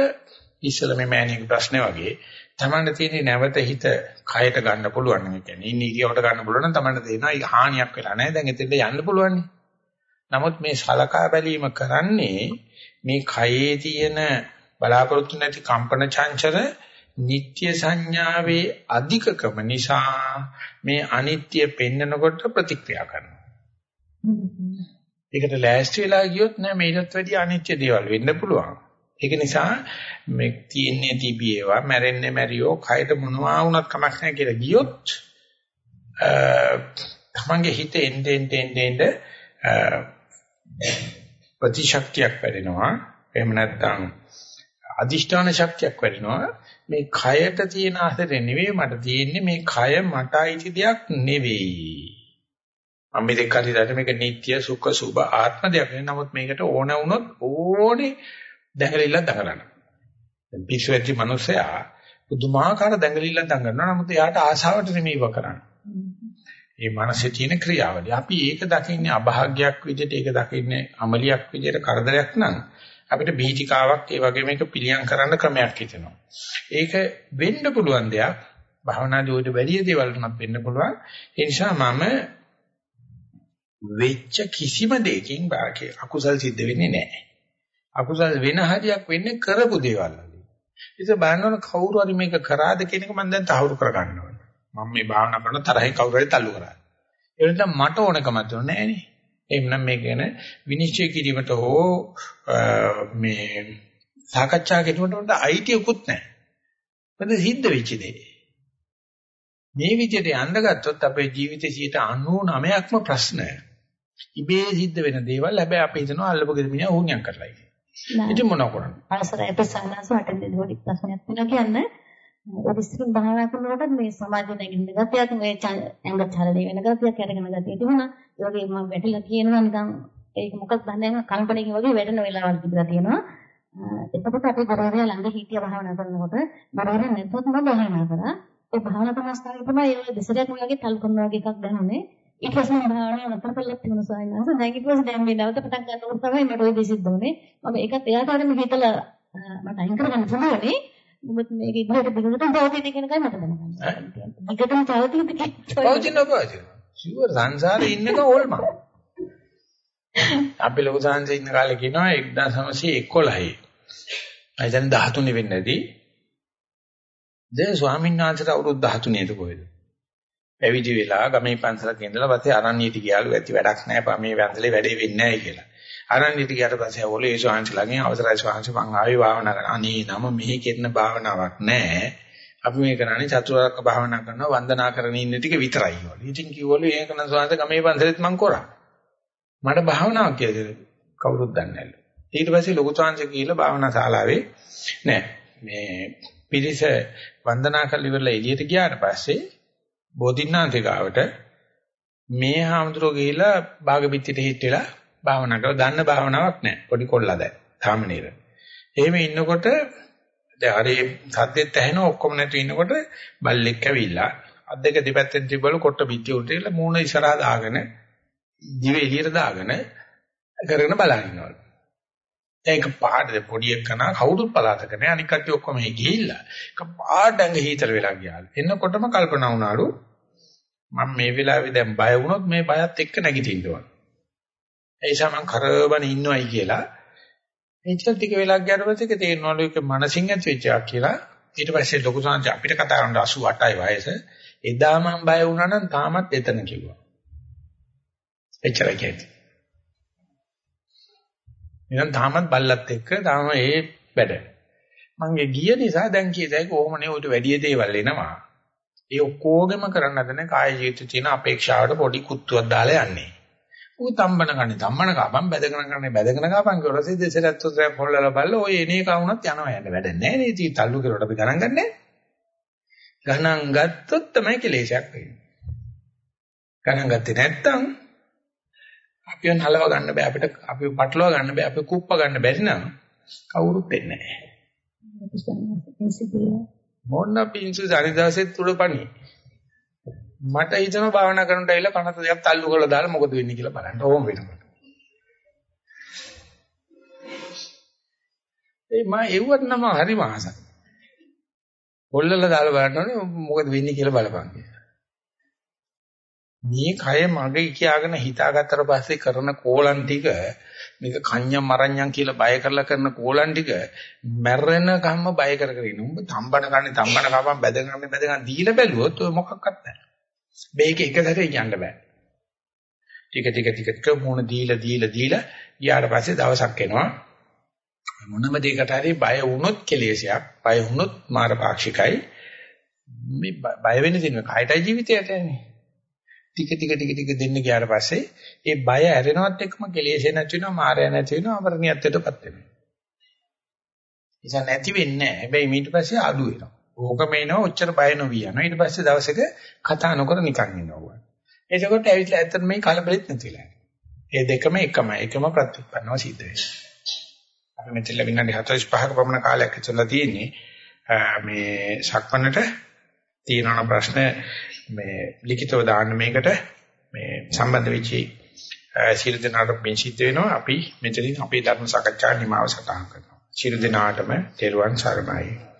S1: ඉස්සල මේ මෑණියගේ ප්‍රශ්නේ වගේ තමන්ට තියෙන නැවත හිත කයට ගන්න පුළුවන් නේ කියන්නේ ඉන්න ඉරියවට ගන්න පුළුවන් නම් තමන්ට තේරෙනවා හානියක් වෙලා නැහැ දැන් එතෙන්ට යන්න පුළුවන් නමුත් මේ සලකා බැලීම කරන්නේ මේ කයේ තියෙන බලාපොරොත්තු නැති කම්පන චංචල නিত্য සංඥාවේ අධිකකම නිසා මේ අනිත්‍ය පෙන්නකොට ප්‍රතික්‍රියා කරනවා. ඒකට ලෑස්ති වෙලා ගියොත් නෑ මේකටත් වැඩිය අනිත්‍ය දේවල් වෙන්න පුළුවන්. ඒක නිසා මේ තියෙන්නේ තිබියේවා මැරෙන්නේ මැරියෝ කයට මොනවා වුණත් කමක් නැහැ කියලා ගියොත් තමන්ගේ හිත එන්නේ එන්නේ එන්නේ ප්‍රතිශක්තියක් වැඩෙනවා. එහෙම නැත්නම් අදිෂ්ඨාන ශක්තියක් වැඩෙනවා. මේ කයට තියෙන ආසරේ නෙවෙයි මට තියෙන්නේ මේ කය මට අයිති දෙයක් නෙවෙයි. මම මේක කලියට මේක නিত্য සුඛ සුභ ආත්ම දෙයක් නෙවෙයි. නමුත් මේකට ඕන වුණොත් ඕනේ දැඟලිල්ලක් දඟලනවා. දැන් පිස්සු වෙච්ච මිනිසයා පුදුමාකාර දැඟලිල්ලක් දඟලනවා. නමුත් එයාට ආශාවට නෙමෙයිව කරන්නේ. මේ මනසේ තියෙන ක්‍රියාවලිය. අපි ඒක දකින්නේ අභාග්‍යයක් විදිහට, ඒක දකින්නේ අමලියක් විදිහට කරදරයක් නම් අපිට බීතිකාවක් ඒ වගේ මේක පිළියම් කරන්න ක්‍රමයක් හිතෙනවා. ඒක වෙන්න පුළුවන් දෙයක්. භවනාදී උඩ වැඩි දේවල් උනත් වෙන්න පුළුවන්. ඒ නිසා මම වෙච්ච කිසිම දෙයකින් බාකේ අකුසල් සිද්ධ වෙන්නේ නැහැ. අකුසල් වෙන හරියක් වෙන්නේ කරපු දේවල් වලින්. ඒක බලනවන කවුරු හරි මේක කරාද කියන එක මම දැන් තහවුරු කරගන්න ඕනේ. මම මේ භාවනා කරන තරහින් කවුරු හරි තල්ලු කරා. ඒ වෙනතම මට ඕනකමක් තියෙන්නේ නෑනේ. එහෙනම් මේක ගැන විනිශ්චය කිරීමට හෝ මේ සාකච්ඡා කිරීමට උන්ට අයිතියකුත් නැහැ. මොකද සිද්ධ වෙච්ච දේ. මේ විදිහට යන්න ගත්තොත් අපේ ජීවිතේ 99%ක්ම ප්‍රශ්න. ඉබේ සිද්ධ වෙන දේවල් හැබැයි අපි හිතනවා අල්ලපු ගෙදර මිනිහා ඕන්යක් කරලා කියලා. ඉතින් මොනව කරන්නේ?
S4: අවසරයි ප්‍රසන්නස මට දෙවොඩි ප්‍රශ්නයක් තියෙනවා කියන්නේ විශ්සින් භාවනා කරනකොට මේ සමාජයේ නැගින්න ගතියක් මේ ඇඟ චලනය වෙන ගතියක් අරගෙන ගතිය තිබුණා. ඒ වගේ මම වැටිලා කියනවා නිකන් ඒක මොකක්ද නැහැ කම්පණයකින් වගේ වැටෙන වෙලාවල් තිබුණා තියෙනවා. එතකොට අපි ගොරවරයා ළඟ හිටිය භාවනා කරනකොට ගොරවරයා නැත්නම් භාවනා කරා. ඒ භාවනා කරන ස්ථානේ තමයි ඒ දෙසරයක් වගේ තල් කරනවා වගේ එකක් දැනුනේ. ඊට පස්සේ මම භාවනාව නතර කළා තිබුණා ස්වාමීන් වහන්සේ. දැන් ඊට පස්සේ දැන් මේ නැවත පටන් ගන්නකොට තමයි මට ওই දේ සිද්ධ වුනේ. මම ඒකත් එයාට හරියම හිතලා මට අයින් කරගන්න පුළුවනේ. මොකද මේක ඉදිරියට දිගටම පවතින කියන එකයි මට දැනගන්න. දිගටම පවතින දෙයක්.
S1: පවතින පවතින. ෂුවර් සංසාරේ ඉන්නක ඕල්ම. අපි ලොකු සංසාරේ ඉන්න කාලේ කියනවා 1911. අයිතන 13 වෙන්නේ නැති. දැන් ස්වාමීන් වහන්සේට අවුරුදු 13 ද කොහෙද? පැවිදි වෙලා ගමේ පන්සලක ඉඳලා පස්සේ අරණියට ගියාලු ඇති වැඩක් නැහැ. මේ වැන්දලේ වැඩේ වෙන්නේ නැහැ කියලා. අරණියට ගියාට පස්සේ ඔලේ ස්වාමීන්සලාගෙන් අවසරයි ස්වාමීන් මං ආවේ භාවනා කරන්න. අනේ නම මෙහි කෙරෙන භාවනාවක් නැහැ. අපි මේ කරන්නේ චතුරාර්ය භාවනා කරනවා වන්දනා කරගෙන ඉන්න ටික විතරයි වල. ඉතින් කිව්වලු ඒක නම් ස්වාමීන් ගමේ පන්සලෙත් මං කරා. මට භාවනාවක් කියලා කවුරුත් දන්නේ නැහැ. ඊට පස්සේ ලොකු chance කියලා භාවනා ශාලාවේ නෑ මේ පිරිස වන්දනා කරලා ඉවරලා එළියට ගියාට පස්සේ බෝධින්නාන්තේ ගාවට මේ හාමුදුරුවෝ ගිහිලා භාගපිටිට හිට වෙලා භාවනා කරලා දන්න භාවනාවක් නෑ පොඩි කොල්ලා දැන් සාමනීර. එහෙම ඉන්නකොට දැන් හරි සද්දෙත් ඇහෙන ඔක්කොම නැතු ඉන්නකොට බල්ලෙක් ඇවිල්ලා අත් දෙක දෙපැත්තෙන් තිබ්බලු කොට්ට පිටිය උඩට ඉල මූණ ඉස්සරහා දාගෙන දිව එළියට දාගෙන කරගෙන බලන් ඉන්නවලු. ඒක පාඩද පොඩි එකනා කවුරුත් පලාතක නෑ. අනික් කට්ටිය ඔක්කොම මේ ගිහිල්ලා ඒක පාඩංග හීතල වෙලා ගියාලු. එන්නකොටම කල්පනා වුණාලු මම මේ වෙලාවේ දැන් බය වුණොත් මේ බයත් එක්ක නැගිටින්න ඕන. ඒ නිසා මම කරබන ඉන්නවයි කියලා එච්චර ටික වෙලා ගියාට පස්සේ තේරෙනවලු ඒක මනසින් ඇති වෙච්ච එකක් කියලා. ඊට පස්සේ ලොකු සංජ අපිට කතා කරන්න 88යි වයස. එදා මම බය වුණා නම් තාමත් එතන කිව්වා. එච්චරයි කියන්නේ. එහෙනම් තාමත් බල්ලත් එක්ක තාම ඒ වැඩ. මම ගිය නිසා දැන් කියතයි කොහොමනේ උට වැඩි දේවල් එනවා. ඒ ඔක්කොගෙම කරන්න හදන කාය ජීවිතේ තියෙන අපේක්ෂාවට පොඩි කුත්තුවක් දාලා යන්නේ. ඌ තම්බන කන්නේ තම්බන කපම් බැදගෙන කන්නේ බැදගෙන කපම් කරලා දෙසරත් උතරයක් පොල්ලලා බලලා ඔය එනේ කවුනත් යනවා යන්න වැඩ නැහැ නේ ඉතින් තල්ලු කරුවට අපි ගණන් ගන්නෑ. ගණන් ගත්තොත් තමයි කෙලෙසයක් වෙන්නේ. ගණන් ගත්තේ නැත්තම් අපිව නලව ගන්න බෑ අපිට අපිව පටලවා ගන්න බෑ අපිව කුප්ප ගන්න බැරි නම් කවුරුත් වෙන්නේ නැහැ. මොන්න පිංසු සරිදාසෙත් උඩපණි. මට හිතෙනවා භාවනා කරනට ඇවිල්ලා කනත දෙයක් තල්ලු කරලා දාලා මොකද වෙන්නේ කියලා බලන්න. ඕම වෙනකොට. ඒ මම එව්වට නම් හරි මාසයි. පොල්ලලා දාලා බලන්න ඕනේ මොකද වෙන්නේ කියලා බලපන් කියලා. මේ කය මගේ කියාගෙන හිතාගත්තට පස්සේ කරන කෝලම් ටික මේක කන්‍යම් මරණ්‍යම් කියලා බය කරලා කරන කෝලම් ටික මැරෙන කම්ම බය කර කර ඉන්න. උඹ තම්බන කන්නේ තම්බන කපම් බැදගන්න බැදගන්න දීලා බැලුවොත් ඔය මොකක්වත් නැහැ. මේක එක සැරේ යන්න බෑ. ටික ටික ටික ටික මොන දීලා දීලා දීලා ඊට පස්සේ දවසක් එනවා මොනම දෙයකට හරි බය වුණොත් කෙලෙසයක් බය වුණොත් මාර පාක්ෂිකයි මේ බය වෙන්නේ දින කයටයි ජීවිතයට යන්නේ ටික ටික ටික ටික දෙන්න ගියාට පස්සේ ඒ බය ඇරෙනවත් එක්කම කෙලෙසේ නැති වෙනවා මායя නැති වෙනවා අවරණියත්වයටපත් වෙනවා. ඉතින් නැති වෙන්නේ නැහැ. හැබැයි ඊට පස්සේ අඩු වෙනවා. ඕකම එනවා ඔච්චර බය නොවි යනවා. ඊට පස්සේ දවසක කතා නොකර නිකන් ඉන්නවා. එතකොට ඇවිල්ලා ඇත්තට මේ කලබලෙත් නැතිලා. ඒ දෙකම එකමයි. එකම ප්‍රතිඋත්පන්නව සිද්ධ වෙනවා. අපි මෙතන විනාඩි 45ක පමණ කාලයක් ඉඳලා තියෙන්නේ මේ සක්මණට තියෙනවා ප්‍රශ්න මේ ලිඛිතව දාන්න මේකට. මේ සම්බන්ධ වෙච්චි ශිරු දිනාට මේ සිද්ධ වෙනවා. අපි මෙතනින් අපේ ධර්ම සාකච්ඡා නිමාව සටහන් කරනවා. ශිරු දිනාටම තෙරුවන් සරණයි.